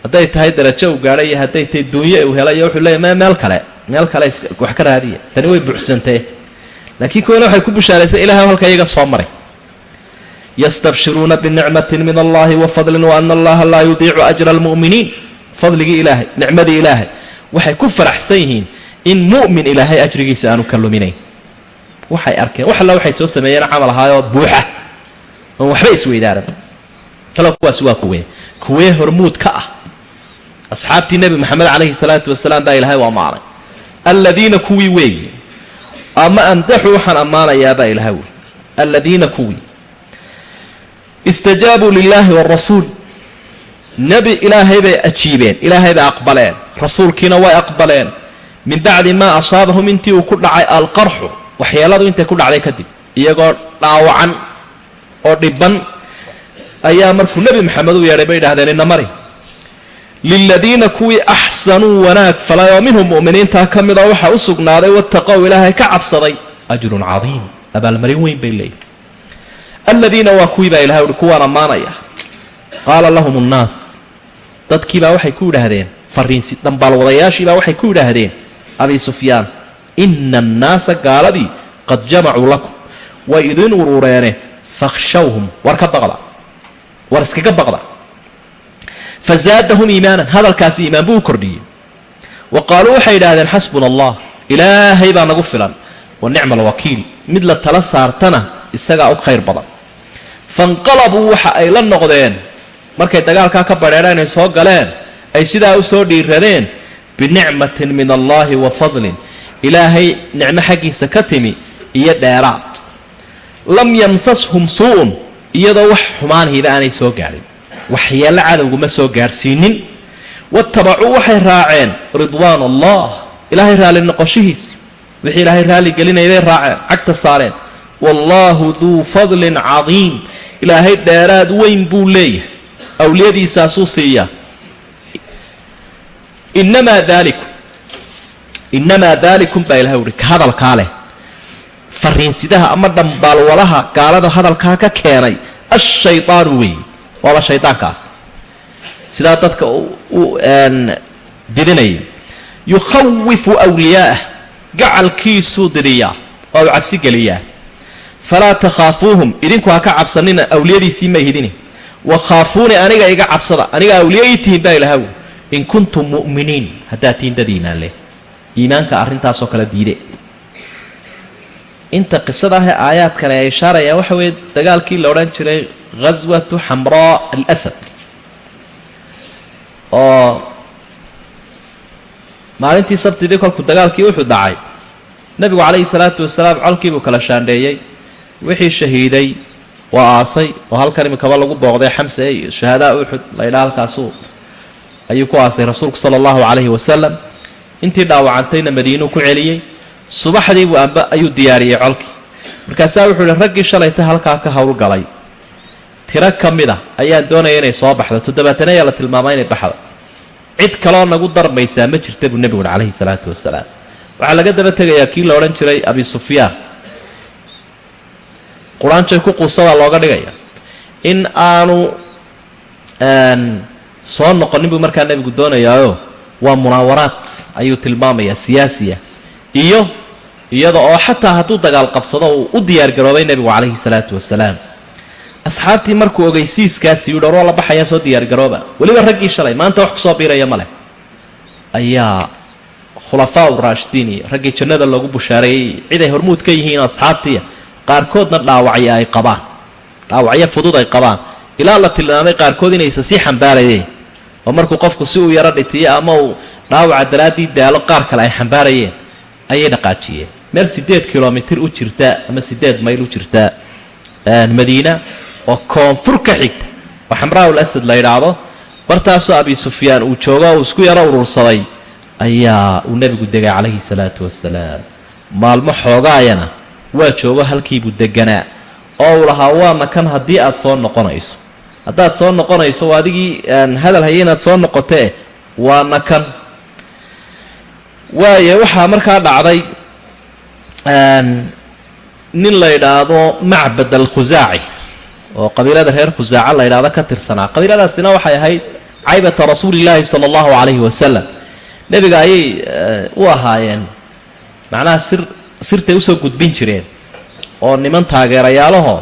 hadday tahay darajo uu gaadhay iyo hadday tahay duunye uu helay wuxuu leeyahy me meel kale meel kale wax ka raadiya. Tani way buuxsantee. Laakiin kuwana waxay ku bushaaraysa ilahay halka iyaga soo maray. Ystabshiruuna binicmati min allahi wa fadlin wa ana allaha laa yudiicu ajra almu'miniin. Fadligii ilaahay nicmadii ilaahay. Waxay ku faraxsan yihiin in mu'min ilaahay ajrigiisa aanu ka luminayn waxay arkeen. Wax alla waxay soo sameeyeen camal ahaayoo buuxa. Oon waxba isweydaaran talo kuwaasi waa kuwee. Kuwee hormuud ka ah. Asxaabtii nebi moxamed calayhi salaatu wasalaam baa ilaahay u ammaanay. Aladiina kuwii weeye ama amdaxu waxaan ammaanayaabaa ilahay wey aladiina kuwii. Istajaabuu lilaahi warasuul nebi ilaahay bay ajiibeen. Ilaahay bay aqbaleen. Rasuulkiina way aqbaleen. Min bacdi maa asaabahum intii uu ku dhacay alqarxu waxyeeladu intay ku dhacday kadib iyagoo dhaawacan oo dhiban ayaa markuu nebi maxamed u yeedhay bay idhahdeen ina mari liladiina kuwii axsanuu wanaag falay oo minhum mu'miniintaa ka mida waxaa u sugnaaday wataqow ilaahay ka cabsaday ajrun cadiim. Abaalmarin weyn bay leeyihiin aladiina waa kuwii baa ilahay uhi kuwaan ammaanaya. Qaala lahum nnaas dadkiibaa waxay ku yidhaahdeen fariinsi dhambaalwadayaashiibaa waxay ku yidhaahdeen abi sufyaan ina annaasa gaaladii qad jamacuu lakum. Way idin urureene fakhshawhum war ka baqda. War iskaga baqda. Fa zaadahum iimaanan hadalkaasi iimaan buu u kordhiyey. Wa qaaluu waxay idhaahdeen xasbuna allah ilaahay baa nagu filan wa nicma alwakiil mid la tala saartana isagaa u khayr badan. Fanqalabuu waxa ay la noqdeen markay dagaalkaa ka badheedhaan ay soo galeen ay sidaa u soo dhiiradeen binicmatin min allaahi wa fadlin ilaahay nicmo xaggiisa ka timi iyo dheeraad. Lam yamsashum suu-un iyadoo wax xumaanhiiba aanay soo gaadhin waxyeello cadowguma soo gaadhsiinin watabacuu waxay raaceen ridwaan allah ilaahay raalli noqoshihiisi wixii ilaahay raalli gelinaya bay raaceen cagta saareen. Wallaahu duu fadlin cadiim. Ilaahay dheeraad weyn buu leeyahay. Awliyadiisaasuu siiyaa. Inamaa daalikum innamaa daalikum baa ilahay uhi ka hadalkaa leh fariinsidaha ama dhambaalwalaha gaalada hadalkaa ka keenay ashaydaanu weeye waaba shaydaankaas sidaa dadka u didinaya yukhawifu wliyaa'ah gacalkiisuu didiyaa waa uu cabsi geliyaa falaa takhaafuuhum idinku ha ka cabsanina awliyadiisii ma ihidini wa aniga iga cabsada aniga awliya ii tihiin baa ilahaw in kuntum mu'miniin haddaad tihiin dad iimaan leh iimaanka arrintaasoo kale diide. Inta qisada ahee ay ishaarayaan waxa weeye dagaalkii la odhan jiray ghaswatu xamraa alasad oo maalintii sabtidii kolkuu dagaalkii wuxuu dhacay nebigu calayhi salaatu wasalaam colkiibuu kala shaandheeyey wixii shahiiday waa aasay oo halkan imikaba lagu booqday xamse iyo shahadaa uxud laydhaa halkaasuu ayuu ku aasay rasuulku sala allahu calayhi wasalam intii dhaawacantayna madiinuu ku celiyey subaxdiibuu amba ayuu diyaariyey colkii. Markaasaa wuxuu ihi raggii shalayta halkaa ka howlgalay tiro ka mid a ayaan doonaya inay soo baxdo toddobaatan ayaa la tilmaama inay baxdo cid kaloo nagu darmaysaa ma jirta buu nebigu uhi calayhi salaatu wasalaam waxaa laga daba tegayaa kii la odhan jiray abi sufyaan. Qur'aanjay ku quusadaa looga dhigaya. In aanu soo noqonin buu markaa nebigu doonayaayo waa munaawaraad ayuu tilmaamayaa siyaasiya. Iyo iyada oo xataa hadduu dagaal qabsado uu u diyaargaroobay nebigu calayhi salaatu wasalaam. Asxaabtii markuu ogeysiiskaasi yidhi or waa la baxayaa soo diyaargarooba weliba raggii shalay maanta wax ku soo biiraya ma leh. Ayaa khulafaa u raashidiin iyo raggii jannada loogu bushaareeyey cid ay hormuud ka yihiin asxaabtiya qaarkoodna dhaawacyo ay qabaan. Dhaawacyo fudud ay qabaan. Ilaa la tilmaamay qaarkood inaysa sii xambaarayeen oo markuu qofku si uu yaro dhitiyo ama uu dhaawaca daraaddii daalo qaar kale ay xambaarayeen ayay dhaqaajiyeen. Meel siddeed kilomitir u jirta ama siddeed mayl u jirta madiina oo koonfur ka xigta. Oo xamraa'ul asad la yidhaahdo. Bartaasoo abi sufyaan uu joogo uu isku yaro urursaday ayaa uu nebigu degay calayhi salaatu wasalaam maalmo xoogaayana waa joogo halkiibuu deganaa oo uu lahaa waana kan haddii aad soo noqonayso haddaad soo noqonayso waa adigii hadal haya inaad soo noqotee waana kan waaye waxaa markaa dhacday nin la yidhaahdo macbad alkhusaaci oo qabiilada reer khusaaca la yidhaahdo ka tirsanaa. Qabiiladaasina waxay ahayd caybata rasuulillaahi sala allahu calayhi wasalam nebiga ayay u ahaayeen macnaha sir sirtay u soo gudbin jireen oo niman taageerayaalaho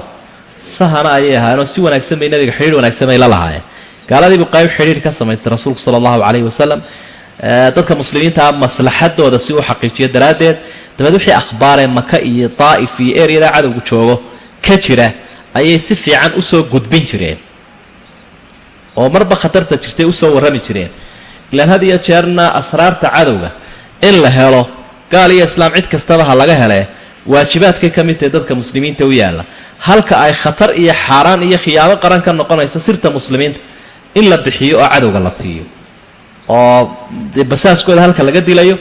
sahana ayay ahaayeenoo si wanaagsan bay nebiga xidhiir wanaagsan bay la lahaayeen. Gaaladiibuu qayb xidhiir ka samaystay rasuulku sala allahu calayhi wasalam dadka muslimiintaa maslaxadooda si u xaqiijiyo daraaddeed dabeed wixii akhbaaree maka iyo daa'if iyo eryada cadowgu joogo ka jira ayay si fiican u soo gudbin jireen. Oo marba khatarta jirtay u soo warrami jireen. Ilaan had iyo jeerna asraarta cadowga in la helo gaal iyo islaam cid kastaba ha laga helee waajibaadkay ka mid tahay dadka muslimiinta u yaalla. Halka ay khatar iyo xaaraan iyo khiyaamo qaran ka noqonayso sirta muslimiinta in la bixiyo oo cadowga la siiyo. Oo basaaskooda halka laga dilayo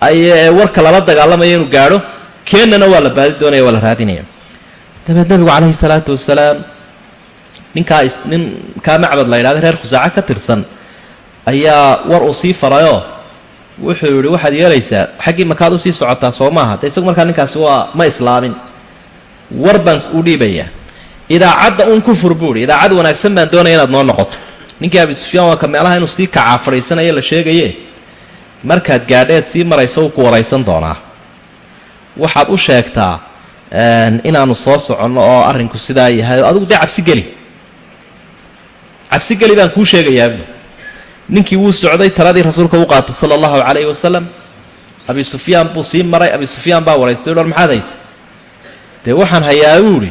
ay warka lala dagaalamayo inuu gaadho keennana waa la baadi doonaya waa la raadinaya. Dabeed nabigu calayhi salaatu wasalaam ninkaa ninkaa macbad la yidhahda reer khusaaco ka tirsan ayaa war uu sii farayoo wuxuu yihi waxaad yeelaysaa xaggii makaad u sii socotaa soo maaha de isagu markaa ninkaasi waa ma islaamin. War baan u dhiibayaa. Idaacadda uun ku fur buuhi idaacad wanaagsan baan doonaya inaad noo noqoto. Ninkii abi sufyaan waa ka meelaha inuu sii kacaa fadhiisanaya la sheegaye markaad gaadheed sii marayso wuu ku waraysan doonaa. Waxaad u sheegtaa inaanu soo soconno oo arrinku sidaa yahay adigu dee cabsi geli. Cabsi geli baan kuu sheegayaa ninkii wuu socday taladii rasuulka u qaatay sala allahu calayhi wasalam abi sufyaan buu sii maray. Abi sufyaan baa waraystay dhor maxaad haysa dee waxaan hayaa buu idhi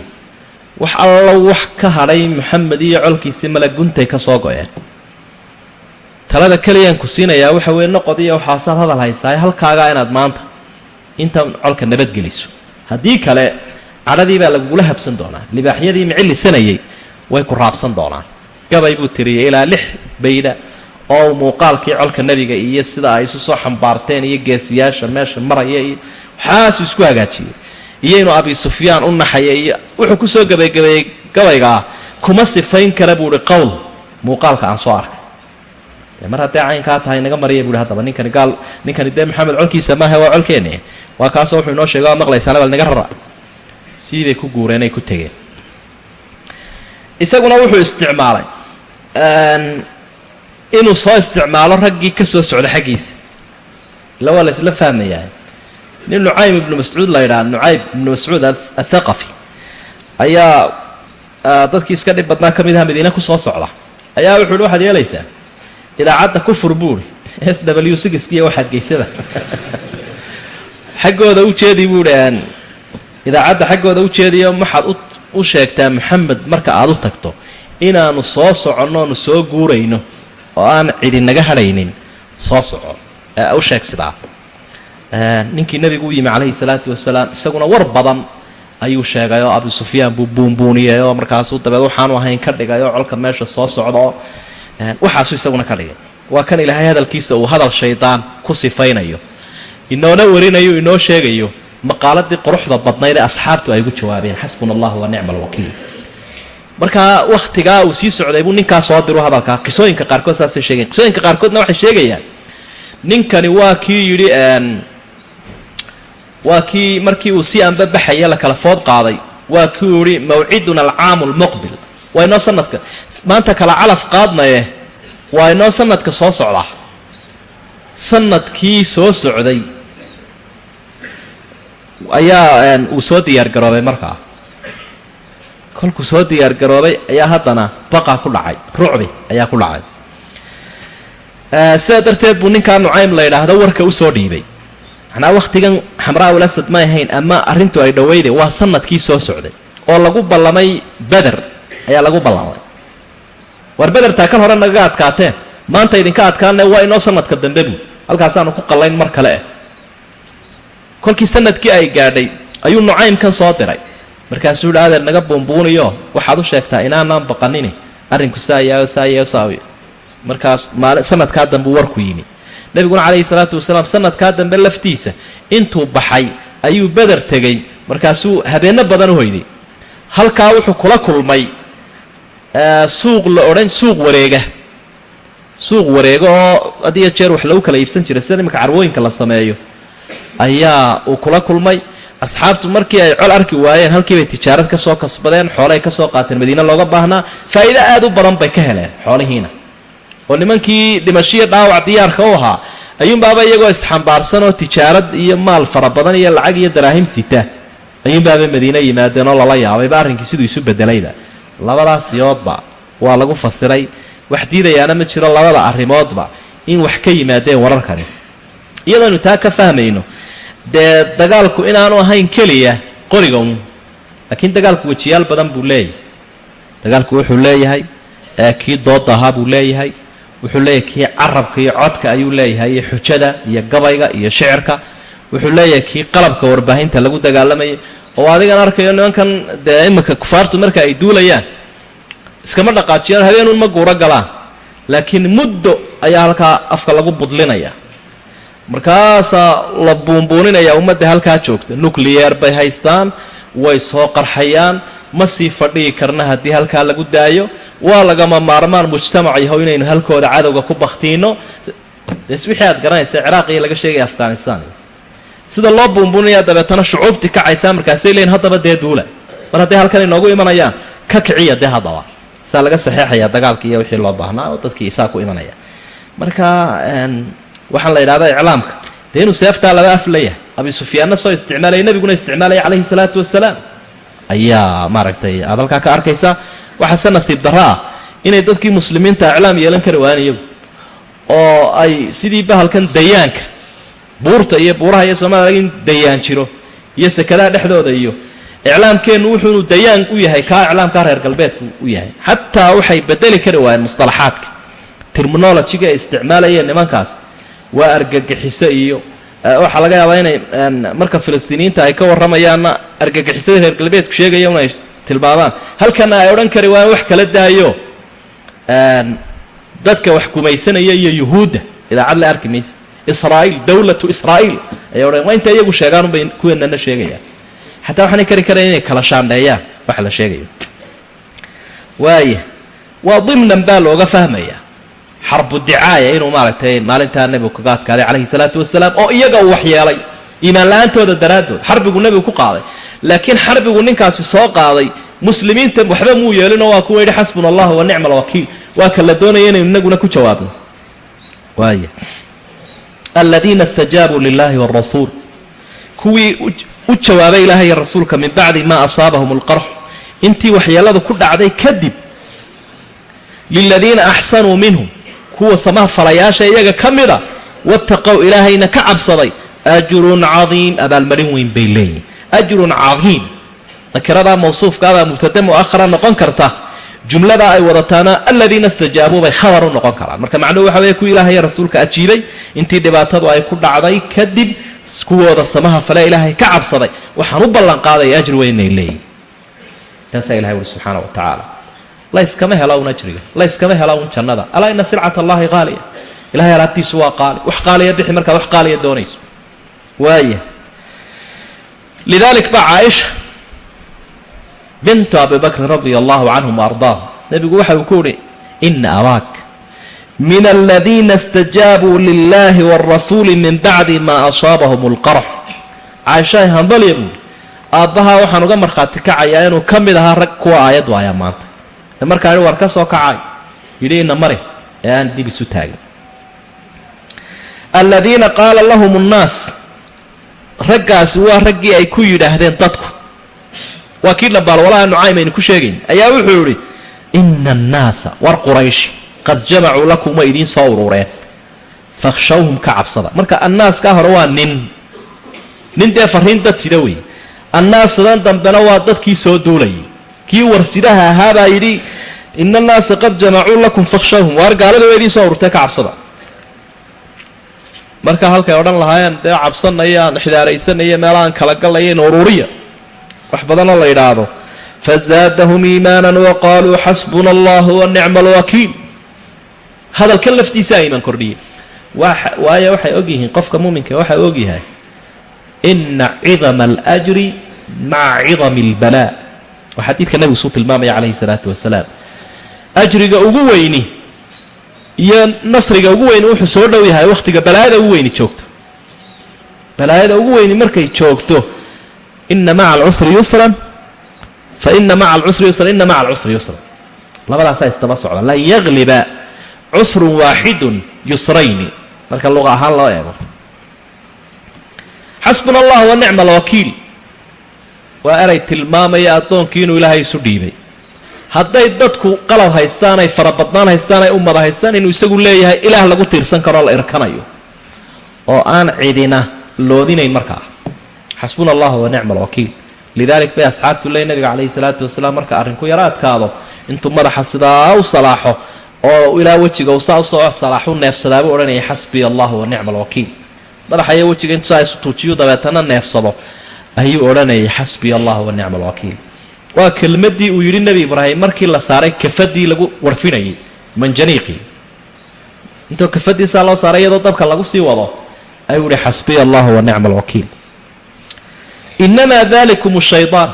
wax allo wax ka hadhay maxamed iyo colkiisii malaguntay ka soo go-een. Talada keliyaan ku siinayaa waxa weeye noqod iyo waxaasaad hadal haysaaye halkaagaa inaad maanta inta colka nabadgeliso haddii kale cadhadii baa lagugula habsan doonaa libaaxyadii micilisanayay way ku raabsan doonaan. Gabay buu tiriyey ilaa lix bayda oo muuqaalkii colka nebiga iyo sida ay isu soo xambaarteen iyo geesiyaasha meesha maraya iyo waxaasuu isku hagaajiyey. Iyo inuu abi sufyaan u naxaya iyo wuxuu ku soo gabaygabeeyey gabaygaa kuma sifayn kara buu ihi qowl muuqaalka aan soo arkay. Mar haddee caynkaa tahay naga mariya buuhi haddaba ninkani gaal ninkani dee maxamed colkiisa maaha waa colkeeni waa kaasoo wuxuu inoo sheega waa maqlaysaana bal naga rara. Sidii bay ku guureen ay ku tegeen. Isaguna wuxuu isticmaalay inuu soo isticmaalo raggii ka soo socda xaggiisa. Illa waa la isla fahmayaa. Nin nucaym ibnu mascuud la yidhaha nucayb ibnu mascuud athaqafi ayaa dadkii iska dhib badnaa ka mid aha madiine ku soo socda. Ayaa wuxu uhi waxaad yeelaysaa idaacadda kufur buuri s w sigiskiiyo waxaad geysada xaggooda u jeedi buuhi idaacadda xaggooda u jeediyo waxaad u sheegtaa maxamed marka aad u tagto inaanu soo soconno soo guurayno oo aan cidi naga hadhaynin soo soco. U sheeg sidaa. Ninkii nebigu u yimi calayhi salaatu wasalaam isaguna war badan ayuu sheegay oo abu sufyaan buu buunbuuniyey oo markaasuu dabeed waxaanu ahayn ka dhigay oo colka meesha soo socda oo waxaasuu isaguna ka dhigay. Waa kan ilaahay hadalkiisa uu hadal shaydaan ku sifaynayo. Inoona warinayo inoo sheegayo. Maqaaladii quruxda badnayd ee asxaabtu ay ugu jawaabeen. Xasbuna allah wa nicma alwakiil markaa wakhtigaa uu sii socday buu ninkaa soo diru hadalkaa qisooyinka qaarkood saasay sheegayan qisooyinka qaarkoodna waxay sheegayaan. Ninkani waa kii yidhi waa kii markii uu si anba baxaya la kala food qaaday waa kii yihi mawciduna alcaamu lmuqbil waa inoo sanadka maanta kala calaf qaadnaye waa inoo sanadka soo socda. Sanadkii soo socday ayaa uu soo diyaargaroobay markaa kolkuu soo diyaargaroobay ayaa haddana baqa ku dhacay rucbi ayaa ku dhacay. Sidaa darteed buu ninkaa nucaym la yidhaahdo warka u soo dhiibay. Macnaa wakhtigan xamraa ulasad may ahayn ama arrintu ay dhoweyde waa sannadkii soo socday oo lagu ballamay beder ayaa lagu ballamay. War bedertaa kan hore nagaga adkaateen maanta idinka adkaane waa inoo sanadka dambe buu halkaasaanu ku qallayn mar kale eh. Kolkii sannadkii ay gaadhay ayuu nucaymkan soo diray markaasuu yihi adeer naga buunbuuniyo waxaad u sheegtaa inaanaan baqanini arrinku saayaao saayaao saayo markaas maali sanadkaa dambe uu warku yimi. Nebiguna calayhi salaatu wasalaam sanadkaa dambe laftiisa intuu baxay ayuu beder tegey. Markaasuu habeenno badan u hoyday halkaa wuxuu kula kulmay suuq la odhan suuq wareega. Suuq wareega oo had jeer wax lagu kala iibsan jiray sida iminka carwooyinka la sameeyo ayaa uu kula kulmay asxaabtu markii ay col arki waayeen halkiibay tijaarad ka soo kasbadeen xoolay ka soo qaateen madiine looga baahnaa faa'iido aad u badan bay ka heleen xoolihiina. Oo nimankii dhimashiyo dhaawac diyaarka u ahaa ayuunbaaba iyagoo isxambaarsan oo tijaarad iyo maal fara badan iyo lacag iyo daraahim sita ayuunbaaba madiine yimaadeen oo lala yaabayba arrinkii siduu isu bedelayba labadaas waa lagu fasiray. Wax diidayaana ma jiro labada arrimoodba in wax ka yimaadeen wararkani. Iyadooynu taa ka fahmayno dee dagaalku inaanu ahayn keliya qoriga un laakiin dagaalku wejiyaal badan buu leeyahay dagaalku wuxuu leeyahay kii dooda ahaa buu leeyahay. Wuxuu leeyahay kii carabka iyo codka ayuu leeyahay iyo xujada iyo gabayga iyo shicirka. Wuxuu leeyahay kii qalabka warbaahinta lagu dagaalamayay oo adigan arkayo nimankan dee iminka kufaartu marka ay duulayaan. Iskama dhaqaajiyaan habeenun ma guuro galaan laakiin muddo ayaa halkaa afka lagu budlinaya markaasaa la buunbuuninayaa ummadda halkaa joogta. Nucleyer bay haystaan way soo qarxayaan ma sii fadhihi karna haddii halkaa lagu daayo. Waa lagama maarmaan mujtamac yahow inaynu halkooda cadowga ku baktiino des wixii garanaysa ciraaqiyo laga sheegaya afghanistan. Sida loo buunbuuninayaa dabeetana shucuubtii kacaysaa markaasay leeyiin haddaba dee duula. Mar hadday halkan inoogu imanayaan ka kiciya dee haddaba. Saa laga saxeexayaa dagaalkii iyo wixii loo baahnaa oo dadkii isaa ku imanaya. Marka waxaan la yidhahdaa iclaamka. Dee inuu seeftaa laba af leeyahay abi sufyaanna soo isticmaalaya nebiguna isticmaalaya calayhi salaatu wasalaam ayaa maaragtay aad halkaa ka arkaysaa waxaase nasiib darro inay dadkii muslimiinta iclaam yeelan kari waayaan iyagu. Oo ay sidii bahalkan dayaanka buurta iyo buuraha iyo soomaliya in dayaan jiro iyo sekadaha dhexdooda iyo iclaamkeennu wuxuunu dayaan u yahay kaa iclaamkaa reer galbeedku u yahay. Xataa waxay bedeli kari waayeen musطalaxaadka terminolojiga ay isticmaalayeen waa argagixiso iyo waxaa laga yaabaa inay marka filistiiniyiinta ay ka warramayaanna argagixisada reer galbeedku sheegaya un ay tilmaamaan halkana ay odhan kari waayeen wax kala daayo. Dadka wax gumaysanaya iyo yuhuudda idaacad la arki maysa. Israa'iil dawlatu israa'iil ayay odhan waa intay iyagu sheegaan unbay kuweenana sheegayaan xataa waxaanay kari karayn inay kala shaandheeyaan waxa la sheegayo. Waaya waa dimnan baa looga fahmaya xarbu dicaaya inuu maaragtay maalintaa nebigu kaga adkaaday calayhi salaatu wasalaam oo iyaga uu waxyeelay. Iimaan la'aantooda daraaddood xarbigu nebigu ku qaaday. Laakiin xarbigu ninkaasi soo qaaday muslimiinta waxba muu yeelinoo waa kuwa yidhi xasbuna allahu wa alwakiil waa ka la doonaya inaynu inaguna ku jawaabno. Waaya aladiina istajaabuu lilahi wاrasuul kuwii u jawaabay ilaahay iyo rasuulka min bacdi maa asaabahum اlqarx intii waxyeeladu ku dhacday kadib liladiina axsanuu minhum kuwa samaha falayaasha iyaga ka mida wattaqow ilaahayna ka cabsaday ajrun cadiim abaalmarin weyn bay leeyihiin ajrun cadiim. Nakiradaa mawsuufkaabaa mubtada mu'ahara noqon karta jumladaa ay wadataana aladiina istajaabuu bay khabar u noqon karaan. Marka macnuhu waxa weeye kuwi ilaahay rasuulka ajiibay intii dhibaatadu ay ku dhacday kadib kuwooda samaha fale ilaahay ka cabsaday waxaan u ballan qaadaya ajri weyn leeyihiin taasaa ilahay uri subxaana wa tacaala layskama hela un ajriga layskama hela un jannada. Alaa ina silcat allahi qaaliya ilahay alaabtiisu waa qaali wax qaaliya bixi markaad wax qaaliya doonayso. Waaya lidalik baa caaisha bintu abi radia allahu canhum waardaahum nebigu waxa uu ku uhi ina abaak min aladiina istajaabuu lilahi wاrasuuli min bacdi maa asaabahum اlqarx caaishahay hambalya buuri aabbahaa waxaan uga markhaati kacayaa inuu ka mid ahaa rag kuwa aayaddu ayaa maanta markaa war ka soo kacay. Yidhi ina mari ee aan dib isu taagin aladiina qaala lahum اnnaas raggaasi waa raggii ay ku yidhaahdeen dadku. Waa kii dhambaalwalaha nucaym aynu ku sheegayn. Ayaa wuxuu yidhi ina annaasa war quraysh qad jamacuu lakum way idiin soo urureen fakhshawhum ka cabsada. Marka annaaskaa hore waa nin. Nin dee fariin dad sida wey annaasadan dambena waa dadkii soo duulayay kii warsidaha ahaabaa yidhi ina annaasa qad jamacuu lakum fakhshawhum. Waar gaalada waa idiin soo ururtee ka cabsada. Marka halkay odhan lahaayeen dee cabsanayaan xidaaraysanaya meelahaan kala gallayayn ururiya wax badanoo la yidhaahdo fazaadahum iimaanan wa qaaluu xasbuna allahu wa nicma alwakiil hadalkan laftiisa ayman kordhiyey waayo waxay ogyihiin qofka muuminka waxa ogyahay ina cidama alajri maca cidami albalaa waa xadiidka nebigu suu tilmaamaya calayhi salaatu wasalaam. Ajriga ugu weyni iyo nasriga ugu weyni wuxuu soo dhow yahay wakhtiga balaayada ugu weyni joogto. Balaayada ugu weyni markay joogto ina maca alcusri yusran fa ina maca alcusri yusran ina maca alcusri yusran. Labadaasaa isdaba socda. Lan yagliba cusrun waaxidun yusrayni. Marka luqa ahaan loo eego. Xasbuna allah wa nicma alwakiil waa eray tilmaamaya addoonkii inuu ilaahay isu dhiibay. Hadday dadku qalab haystaan ay farabadnaan haystaan ay ummada haystaan inuu isagu leeyahay ilaah lagu tiirsan karoo la irkanayo. Oo aan cidina loodinayn markaa. Xasbuna allah wa nicma alwakiil lidalik bay asxaabtu leey nabiga calayhi salaatu wasalaam marka arrinku yaro adkaado intuu madaxa sidaa u salaaxo oo ilaa wejiga uu saa u soo salaaxu neefsadaabuu odhanaya xasbiya allahu wa alwakiil madaxa iyo wejiga intuu saa isu tuujiyu dabeetana neefsado ayuu odhanayay xasbiya allahu wa nicma alwakiil waa kelmaddii uu yidhi nebi ibraahim markii la saaray kafadii lagu warfinayay manjaniiqii. Intoo kafadiisaa loo saaray iyadoo dabka lagu sii wado ayuu yihi xasbiya allahu wa nicma alwakiil inamaa dalikum shaydaan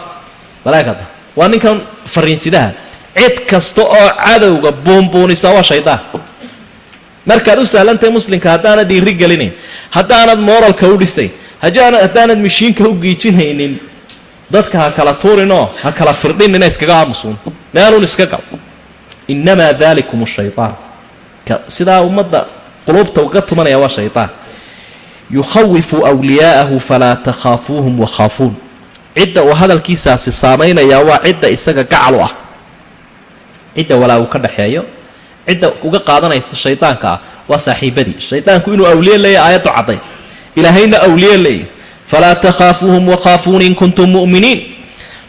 malaakada waa ninkan fariinsidaha. Cid kasta oo cadowga buunbuunisa waa shaydaan markaad u sahlantahay muslimka haddaanad dhiiri haddaanad mooralka u dhisayn haddaanad mishiinka u giijinaynin dadka ha kala tuurinoo ha kala firdhinina iskaga aamusuun. Meelun iska gal. Inamaa dalikum shaydaan sidaa ummadda quluubta uga tumanaya waa shaydaan yukhawifu wliyaa'ahu falaa takhaafuuhum wakhaafuun cidda uu hadalkiisaasi saamaynayaa waa cidda isaga gacal u ah. Cidda walaa ka dhaxeeyo cidda uga qaadanaysa shaydaanka ah waa saaxiibadii. Shaydaanku inuu awliye leeyahy aayaddu caddaysa ilaahayna awliye leeyahy falaa takhaafuuhum wakhaafuun in kuntum mu'miniin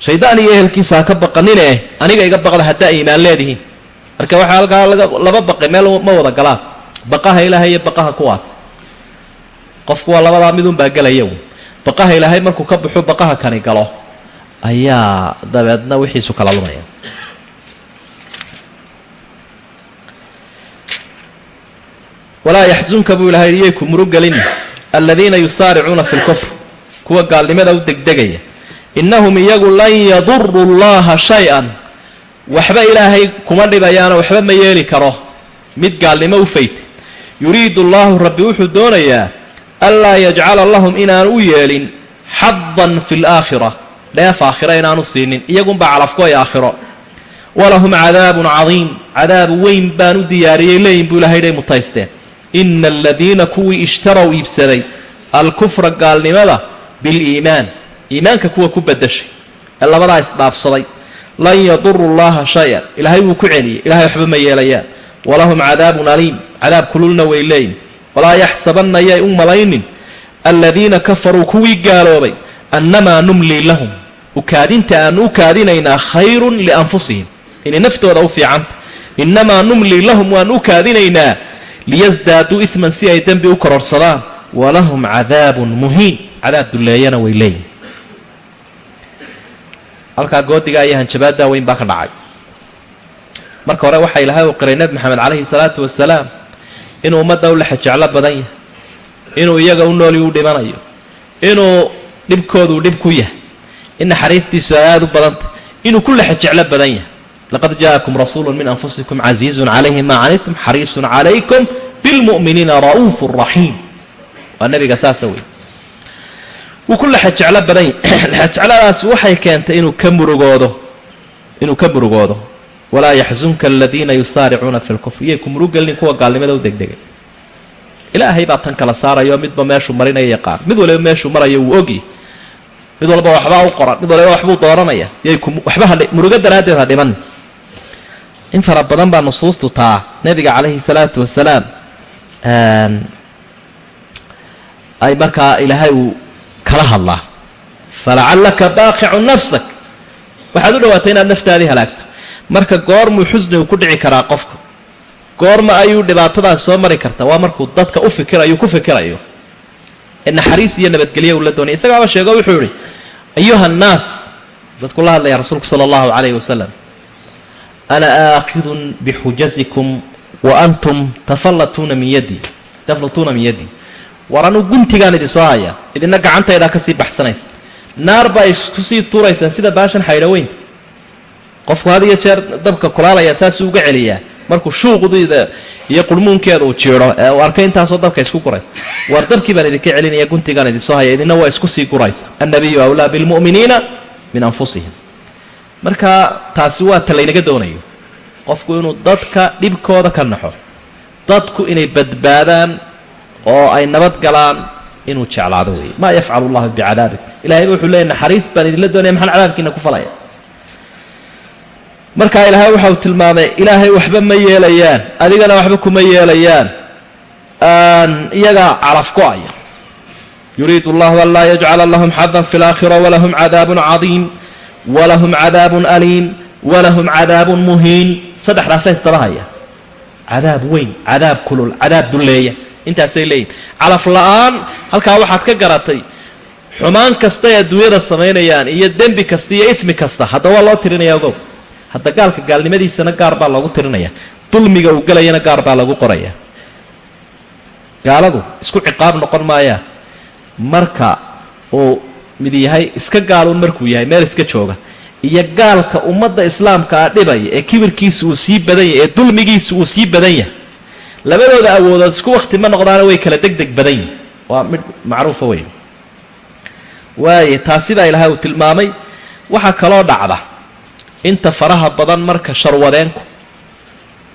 shaydaan iyo ehelkiisa ha ka baqanine aniga iga baqda haddaa iimaan leedihiin. Marka waxaa halkaa laba baqay meel ma wada galaan baqaha ilaahay iyo baqaha kuwaas. Qofku waa labadaa midunbaa gelaya baqaha ilaahay markuu ka baxo baqaha kani galo. Ayaa dabeedna wixiisu kala lumaya walaa yaxsunka buu ilahay iyay ku murugelin aladiina yusaaricuuna fi lkufr kuwa gaalnimada u degdegaya. Innahum iyagu lan yaduru llaha shay-an. Waxba ilaahay kuma dhibayaano waxba ma yeeli karo. Mid gaalnimo u fayte yuriidu allahu rabbi wuxuu doonayaa anlaa yajcala lahum inaanu u yeelin xadan fi laakhira dheef aakhira inaanu siinin. Iyagunbaa calafkoy aakhiro. Walahum cadaabun cadiim. Cadaab weyn baan u diyaariyey leeyin buu ilahay dhay mutaysteen ina aladiina kuwii ishtarow iibsaday alkufra gaalnimada biliimaan iimaanka kuwa ku badashay ee labadaa isdhaafsaday lan yaduru llaha shay-an ilaahay wuu ku celiyey ilahay waxba ma yeelayaan walahum cadaabun aliim cadaab kululna way leeyin walaa yaxsabanna yay u malaynin aladiina kafaruu kuwii gaaloobay annamaa numlii lahum ukaadinta aanu u kaadinaynaa khayrun lianfusihim inay naftooda u fiicanta innamaa numlii lahum waanu u kaadinaynaa liyasdaaduu isman si ay dembi u kororsadaan. walahum cadaabun muhiin cadaab dulleeyana way leeyihiin halkaa goodiga iyo hanjabaaddaa weyn baa ka dhacay. Marka hore waxaa ilahay u qiray nebi maxamed calayhi salaatu wasalaam inuu ummadda u lexa jeclo badan yahay inuu iyaga u nooli u dhimanayo inuu dhibkooduu dhib ku yahay in naxariistiisu aada u badantay inuu ku lexa jeclo badan yahay laqad jaakum rasuulu min anfusikum casiizun calayhi maa canitum xariisun calaykum bilmu'miniina ra'uufu raxiim waa nabiga saasa wey wuu ku lexajeclo badan lexajecladaasi waxay keentay inuu ka murugoodo inuu ka murugoodo walaa yaxzunka aladiina yusaaricuuna fi lkufr iyay ku murugelnin kuwa gaalnimada u degdegay ilaahay baa tan kala saaraya oo midba meeshuu marinaya yaqaan mid waliba meeshuu marayo wuu ogi mid walba waxbaa u qoran mid waliba waxbuu dooranaya yay waxba murugo daraaddeed ha dhiman in fara badan baa nusuustu taa nebiga calayhi salaatu wasalaam. Ay markaa ilaahay uu kala hadlaa. Falacallaka baaqicun nafsak. Waxaad u dhawaatay inaad naftaadii halaagto. Marka goormuu xusnigu ku dhici karaa qofka goorma ayuu dhibaatadaas soo mari karta. Waa markuu dadka u fikirayo ku fikirayo. Naxariis iyo nabadgelyo uu la doonaya. Isagaaba sheego wuxuu yihi ayuha annaas dadku la hadlaya rasuulku sala allahu calayhi wasalam ana aakhidun bixujasikum wa antum tafallatuuna min yaddii taflatuuna min yaddii war anuu guntigaan idin soo haya idina gacantaydaa ka sii baxsanaysa naar baa iskusii tuuraysaan sida baashan xaydhaweynta qofku had iyo jeer dabka kulaalaya saasuu uga celiyaa markuu shuuqdiida iyo qurmuunkeeda uu jiiro ee uu arkay intaasoo dabka isku guraysa war dabkii baan idinka celinaya guntigaan idin soo haya idina waa isku sii guraysa annabiyu awlaa bilmu'miniina min anfusihim marka taasi waa ta laynaga doonayo. Qofku inuu dadka dhibkooda ka naxo dadku inay badbaadaan oo ay nabad galaan inuu jeclaado weeye. Maa yafcalu llahu bicadaabikum ilahayba wuxuu leeyay naxariis baan idinla doonaya maxaan cadaabkiina ku falaya. Markaa ilaahay waxa uu tilmaamay ilaahay waxba ma yeelayaan adigana waxba kuma yeelayaan. Iyagaa calaf go'aya yuriidu allahu an laa yajcala lahum xadan fi laakhira walahum cadaabun cadiim walahum cadaabun aliim walahum cadaabun muhiin. Saddexdaasa isdabahaya cadaab weyn cadaab kulul cadaab dulleeya. Intaasay leeyihiin calaf la'aan halkaa waxaad ka garatay. Xumaan kasta ay adduunyada samaynayaan iyo dembi kasta iyo ifmi kasta hadda waa loo tirinaya ogow. Hadda gaalka gaalnimadiisana gaar baa loogu tirinaya. Dulmiga uu gelayana gaar baa lagu qoraya. Gaaladu isku ciqaab noqon maayaan marka uu mid yahay iska gaaluun markuu yahay meel iska jooga. Iyo gaalka ummadda islaamka ah dhibaya ee kibirkiisa uu sii badan yahay ee dulmigiisa uu sii badan yahay. Labadooda awoodood isku wakti ma noqdaana way kala deg deg badan waa mid macruufa weyn. Waaye taasi baa ilaahay uu tilmaamay waxaa kaloo dhacda inta faraha badan marka sharwadeenku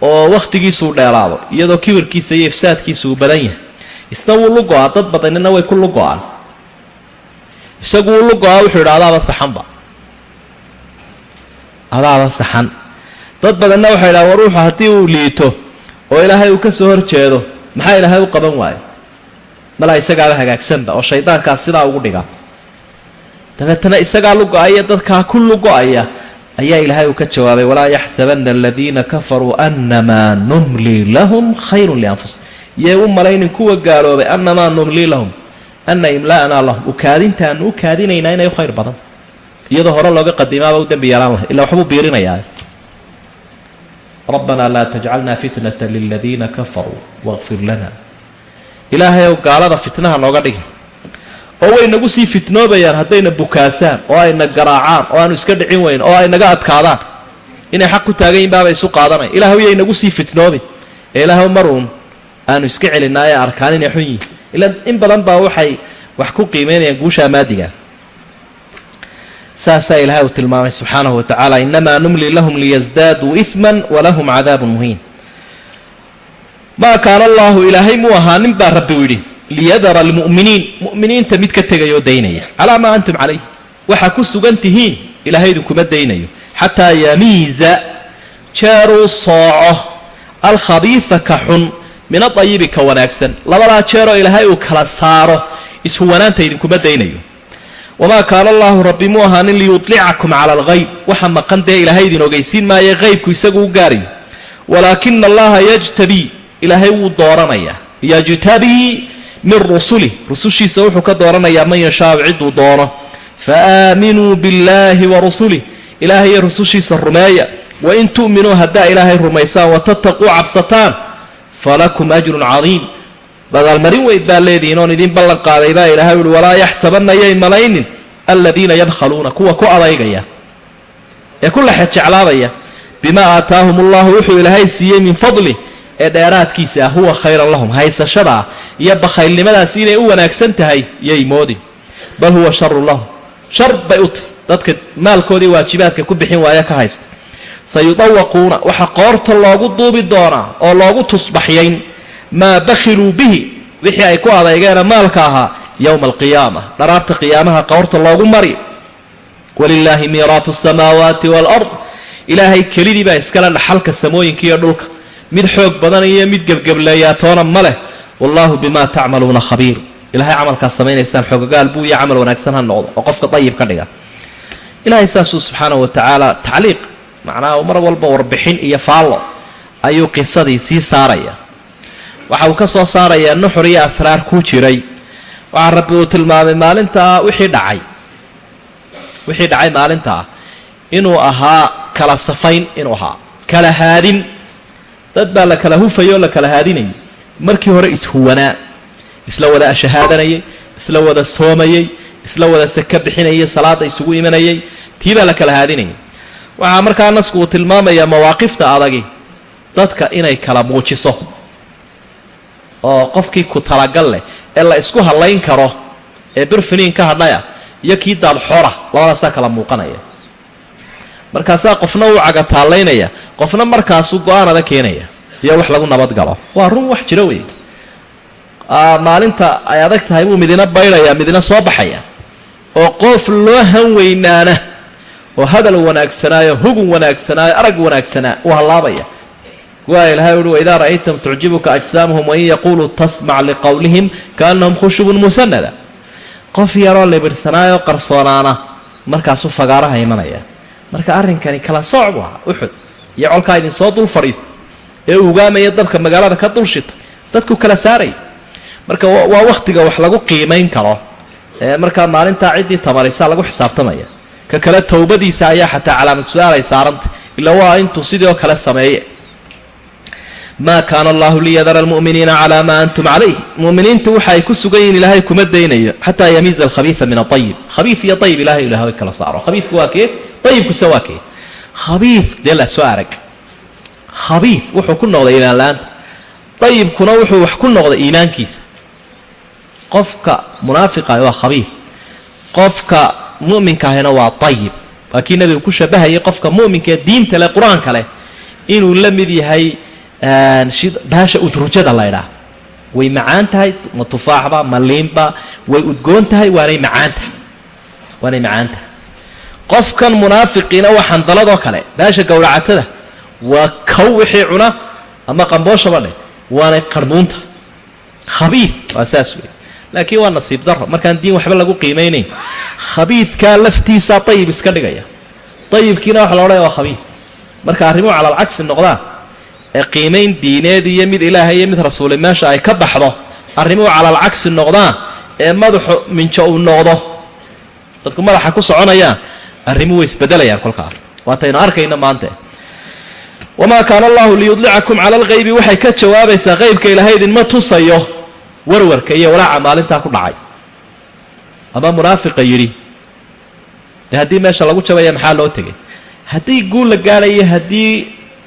oo wakhtigiisuu dheeraado iyadoo kibirkiisa iyo ifsaadkiisa uu badan yahay. Isna wuu lugo-aa dad badanina way ku lugo-aan isagu wuu lugo-aa wuxuu yidhi adaaba saxanba adaaba saxan. Dad badanna waxay idhaha war haddii uu liito oo ilaahay uu ka soo hor maxaa ilaahay u qaban waayo malaa isagaaba hagaagsanba oo shaydaankaas sidaa ugu dhiga. Dabeetana isagaa lugo-aya dadkaa ku lugo-aya ayaa ilaahay uu ka jawaabay walaa yaxsabana aladiina kafaruu anamaa numlii lahum khayrun lianfusihim yee u malaynin kuwa gaaloobay anamaa numlii lahum ana imlaa'naa lahum ukaadintaanu u kaadinaynaa inay khayr badan iyadoo hore looga qadimaaba u dembi yeelaan lahay illa waxbuu biirinayaa rabbanaa laa tajcalnaa fitnata liladiina kafaruu waqfir lana ilaahay ow gaalada fitnaha nooga dhigin oo way nagu sii fitnoobayaan haddayna bukaasaan oo ayna garaacaan oo aanu iska dhicin weyn oo ay naga adkaadaan inay xaq ku taagan yihiin baaba isu qaadanay ilaahu yay nagu sii fitnoobin ee ilaahu maruun aanu iska celinaa ee arkaan inay xun yihiin ila in badan baa waxay wax ku qiimeynayaan guushaa maadiga. Saasaa ilaahay uu tilmaamay subxaanahu wa tacaala inamaa numli lahum liyasdaaduu ifman walahum cadaabun muhiin. Maa kaana allaahu ilaahay muu ahaa nin baa rabbi u yidhi liyadara almu'miniin mu'miniinta mid ka tegayoo daynaya. Calaa maa antum calayh. Waxaa ku sugan tihiin ilaahay idinkuma daynayo. Xataa yamiiza jeeruu sooco alkhabiifa ka xun min adayibi ka wanaagsan. Labadaa jeeroo ilaahay uu kala saaro ishuwanaanta idinkuma daynayo. Wamaa kaana allaahu rabbi muu ahaanin liyudlicakum cala alghayb. Waxa maqan dee ilaahay idin ogeysiin maaye haybku isagu u gaarayo walaakina allaha yajtabii ilaahay wuu dooranayaa yajtabii min rusulih rusushiisa wuxuu ka dooranayaa man yashaau ciduu doono. Fa aaminuu billaahi wa rusulih ilaahay iyo rusushiisa rumeeya. Wain tu'minuu haddaa ilaahay rumaysaan watattaquu cabsataan falakum ajrun cadiim. Badaalmarin weyn baa leedihiin oon idiin ballan qaaday baa ilaahay uhi walaa yaxsabanna yay malaynin aladiina yabkhaluuna kuwa ku adaygaya ee ku lexe jeclaabaya bimaa aataahum allahu wuxuu ilaahay siiyey min fadlih ee dheeraadkiisa ah huwa khayran lahum haysashadaa iyo bakhaylnimadaasi inay u wanaagsan tahay yay moodin bal huwa sharun lahum shar bay u tahy dadka maalkoodii waajibaadka ku bixin waaya ka haysta sayudawaquuna waxaa qoorta loogu duubi doonaa oo loogu tusbaxyayn maa bakhiluu bihi wixii ay ku adaygeena maalka ahaa yowma alqiyaama. Dharaarta qiyaamaha qoorta loogu mari. Walilaahi miiraafu asamaawaati waalard ilaahay kelidii baa iskale dhaxalka samooyinka iyo dhulka. Mid xoog badan iyo mid gebgebleeyaa toona ma leh. Wallaahu bimaa tacmaluuna khabiir. Ilahay camalkaas samaynaysaan xoogogaal buu iyo camal wanaagsan ha noqdo oo qofka dayib ka dhiga. Ilaahay saasuu subxaanahu wa tacaala tacliiq macnaha mar walba warbixin iyo faallo ayuu qisadii sii saaraya. Waxa uu ka soo saarayaa nuxur iyo asraar ku jiray. Waxaa rabbi uu tilmaamay maalintaa wixii dhacay. Wixii dhacay maalintaa inuu ahaa kala safayn inuu ahaa kala haadin. Dad baa la kala hufayay la kala haadinayay. Markii hore ishuwanaa isla wada ashahaadanayay isla wada soomayey isla wada saka bixinayay salaada isugu imanayay tii la kala haadinayay waxaa markaa nasku uu tilmaamayaa mawaaqifta adagi dadka inay kala muujiso oo qofkii ku talagal leh ee la isku hadlayn karo ee birfiniin ka hadhaya iyo kii daadxora labadaasaa kala muuqanaya. Markaasaa qofna uu cagataallaynaya qofna markaasuu go'aan ada keenaya iyo wax lagu nabadgalo waa run wax jiro wey maalinta ay adag tahay buu midina baydhaya midina soo baxaya oo qof loo han weynaana oo hadal wanaagsanaayo hugun wanaagsanaayo arag wanaagsanaa uu hallaabaya waa ilahay uhi waidaa ra'aytahum tucjibuka ajsaamuhum wain yaquuluu tasmac liqowlihim kaannahum khushubun musanada qof yaroo libirhsanaayoo qarsoonaana markaasuu fagaaraha imanaya. Marka arrinkani kala sooc buu uxud iyo colkaa idin soo dul fadhiista ee ugaamaya dabka magaalada ka dul shita dadku kala saaray. Marka waa wakhtiga wax lagu qiimayn karo ee markaa maalintaa ciddii tamaraysaa lagu xisaabtamaya ka kale towbadiisa ayaa xataa calaamad su'aal ay saarantay. Ila waa intuu sidii oo kale sameeye. Maa kaana allahu liyadara almu'miniina calaa maa antum calayh mu'miniintu waxa ay ku sugan yihiin ilaahay kuma daynayo. Xataa yamiiza alkhabiisa min aayib khabiif iyo ayib ilahay ilahay kala saaro. Khabiifku waa kee? Ayibkuse waa kee? Khabiif dee la soo arag. Khabiif wuxuu ku noqday iimaan la'aanta. Ayibkuna wuxuu wax ku noqday iimaankiisa. Qofka munaafiqahi waa khabiif. Qofka mu'minkaahina waa ayib waa kii nabigu ku shabahayay qofka mu'minkaee diinta leh qur'aanka leh inuu la mid yahay baasha udrujada laydhaa way macaan tahay ma tufaaxba ma liinba. Way udgoon tahay waanay macaan tahay. Waanay macaan tahay. Qofkan munaafiqiina waa xandaladoo kale. Meesha gowracatada waa kow wixii cuna ama qambooshaba dheh waanay qarmuunta khabiid waa saas wey laakiin waa nasiib daro markaan diin waxba lagu qiimaynayn khabiidkaa laftiisaa dayib iska dhigaya. Dayibkiina waxa la odhaya waa khabiid marka arrimuhu calal cagsi ee qiimayn diineed iyo mid ilaahay iyo mid rasuuli meesha ay ka baxdo arrimuhu calal cagsi noqdaan ee madaxu minjo uu noqdo. Dadku madaxa ku soconayaan arrimuhu way isbedelayaan kolkaa. Waataynu arkayna maante wamaa kaana allahu liyudlicakum cala alghaybi waxay ka jawaabaysaa qaybka ilaahay idinma tusayo warwarka iyo walaaca maalintaa ku dhacay. Ama munaafiqa yidhi haddii meesha lagu jabaya maxaa loo tegay haddii guul la gaadhayo haddii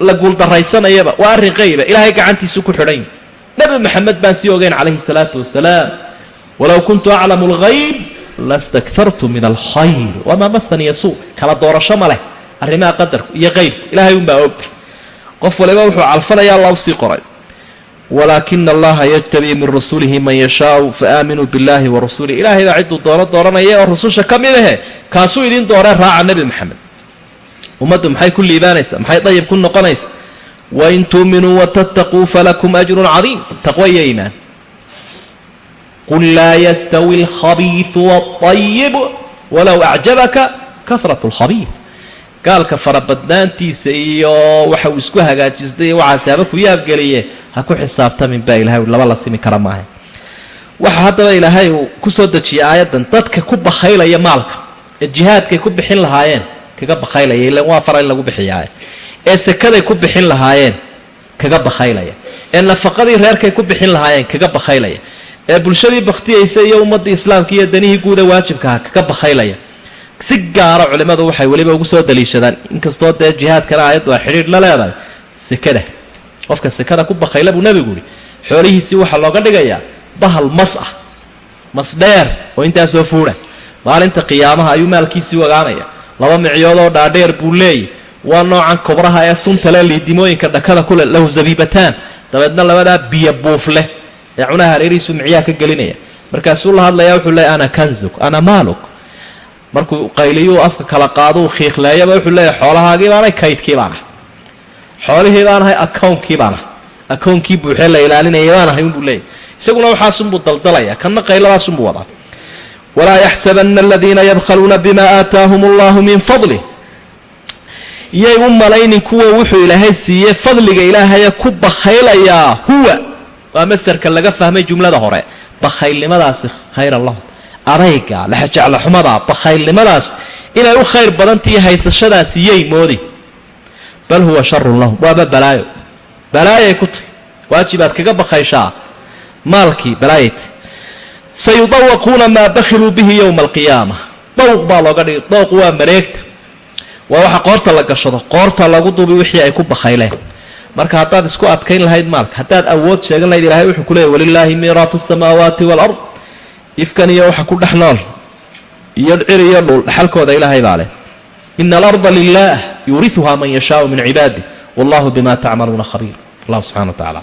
la guuldaraysanayaba waa arrin qayba ilaahay gacantiisu ku xidhan nebi maxamed baan sii ogeyn calayhi salaatu wasalaam walow kuntu aclamu alghayb lastakfartu min alkhayr wamaa masaniya suu kala doorasho ma leh arrimaha qadarku iyo qaybku ilaahay unbaa og. Qof waliba wuxuu calfanayaa loo sii qoray walaakina allaha yajtabii min rasulihi man yashaau faaaminuu billahi wa rasulih ilaahay baa cidduu doono dooranaya oo rususha ka mid ahe kaasuu idin dooree raaca nebi maxamed ummaddu maxay ku liibaanaysaa maxay dayib ku noqonaysaa wain tuuminuu watattaquu falakum ajrun cadiim taqwo iyo iimaan qul laa yastawi alkhabiidu waayib walow acjabaka kahrat lkhabiid gaalka farabadnaantiisa iyo waxa uu isku hagaajistay waxaase haba ku yaabgeliye ha ku xisaabtamin baa ilahay laba la simi kara maaha. Waxa haddaba ilaahay uu ku soo aayaddan dadka ku bakhaylaya maalka ee jihaadkay ku bixin lahaayeen kaga bakhaylaya ilan waa fara in lagu bixiyaaye ee sekaday ku bixin lahaayeen kaga bakhaylaya. Ee nafaqadii reerkay ku bixin lahaayeen kaga bakhaylaya. Ee bulshadii bakhtiyaysa iyo ummaddii islaamka iyo danihii guuda waajibkaha kaga bakhaylaya si gaara culimmadu waxay weliba ugu soo daliishadaan. Inkastoo dee jihaadkana aayaddu ay xidhiidh la leedahay. Sekada qofka sekada ku bakhayla buu nebigu yihi xoolihiisii waxaa looga dhigayaa bahal mas ah. Mas dheer oo intaasoo fuudha. Maalinta qiyaamaha ayuu maalkiisii wagaanaya laba micyoodoo dhaadheer buu leeyay. Waa noocan kobraha ee suntale liidimooyinka dhakada kule lahu zabiibataan. Dabeedna labadaa biyo buuf leh. Ee cunaha hareerihiisu micyaha ka gelinaya. Markaasuu la hadlayaa wuxuu leeyahy ana kanzuk ana maaluk markuu qayliyuu afka kala qaado uu khiiqleeyaba wuxuu leeyahay xoolahaagii baanahay kaydkii baan ahay. Xoolihii baan ahay akownkii baan ahay. Akownkii buuxee la ilaalinayay baan ahay unbuu leeyahy isaguna waxaasunbuu daldalaya kanna qayladaasunbuu wadaa. Walaa yaxsabana aladiina yabkhaluuna bima aataahum allahu min fadlih yay u malaynin kuwa wuxuu ilaahay siiyey fadliga ilaahaya ku bakhaylayaa huwa. Waa masderka laga fahmay jumlada hore. Bakhaylnimadaasi khayran lahum adayga laxajeclaxumada bakhaylnimadaas inay u khayr badantihi haysashadaasi yay moodi. Bal huwa sharun lahum waaba balaayo. Balaayay ku tahy waajibaad kaga bakhayshaa maalkii balaayayt. Sayudawaquuna maa bakhiluu bihi yowma alqiyaama. Dawq baa looga dhigay dawq waa mareegta. Waa waxa qoorta la gashado qoorta lagu dubi wixii ay ku bakhayleen. Marka haddaad isku adkayn lahayd maalka haddaad awood sheegan lahayd ilahay wuxuu ku leeyay walilaahi miiraafu asamaawaati waalard ifkan iyo waxa ku dhex nool iyo cir iyo dhul dhexalkooda ilaahay baa leh. Ina alarda lilah yuuriuha man yashaau min cibaadih wallahu bima tacmaluuna khabiir allah subxana wa tacala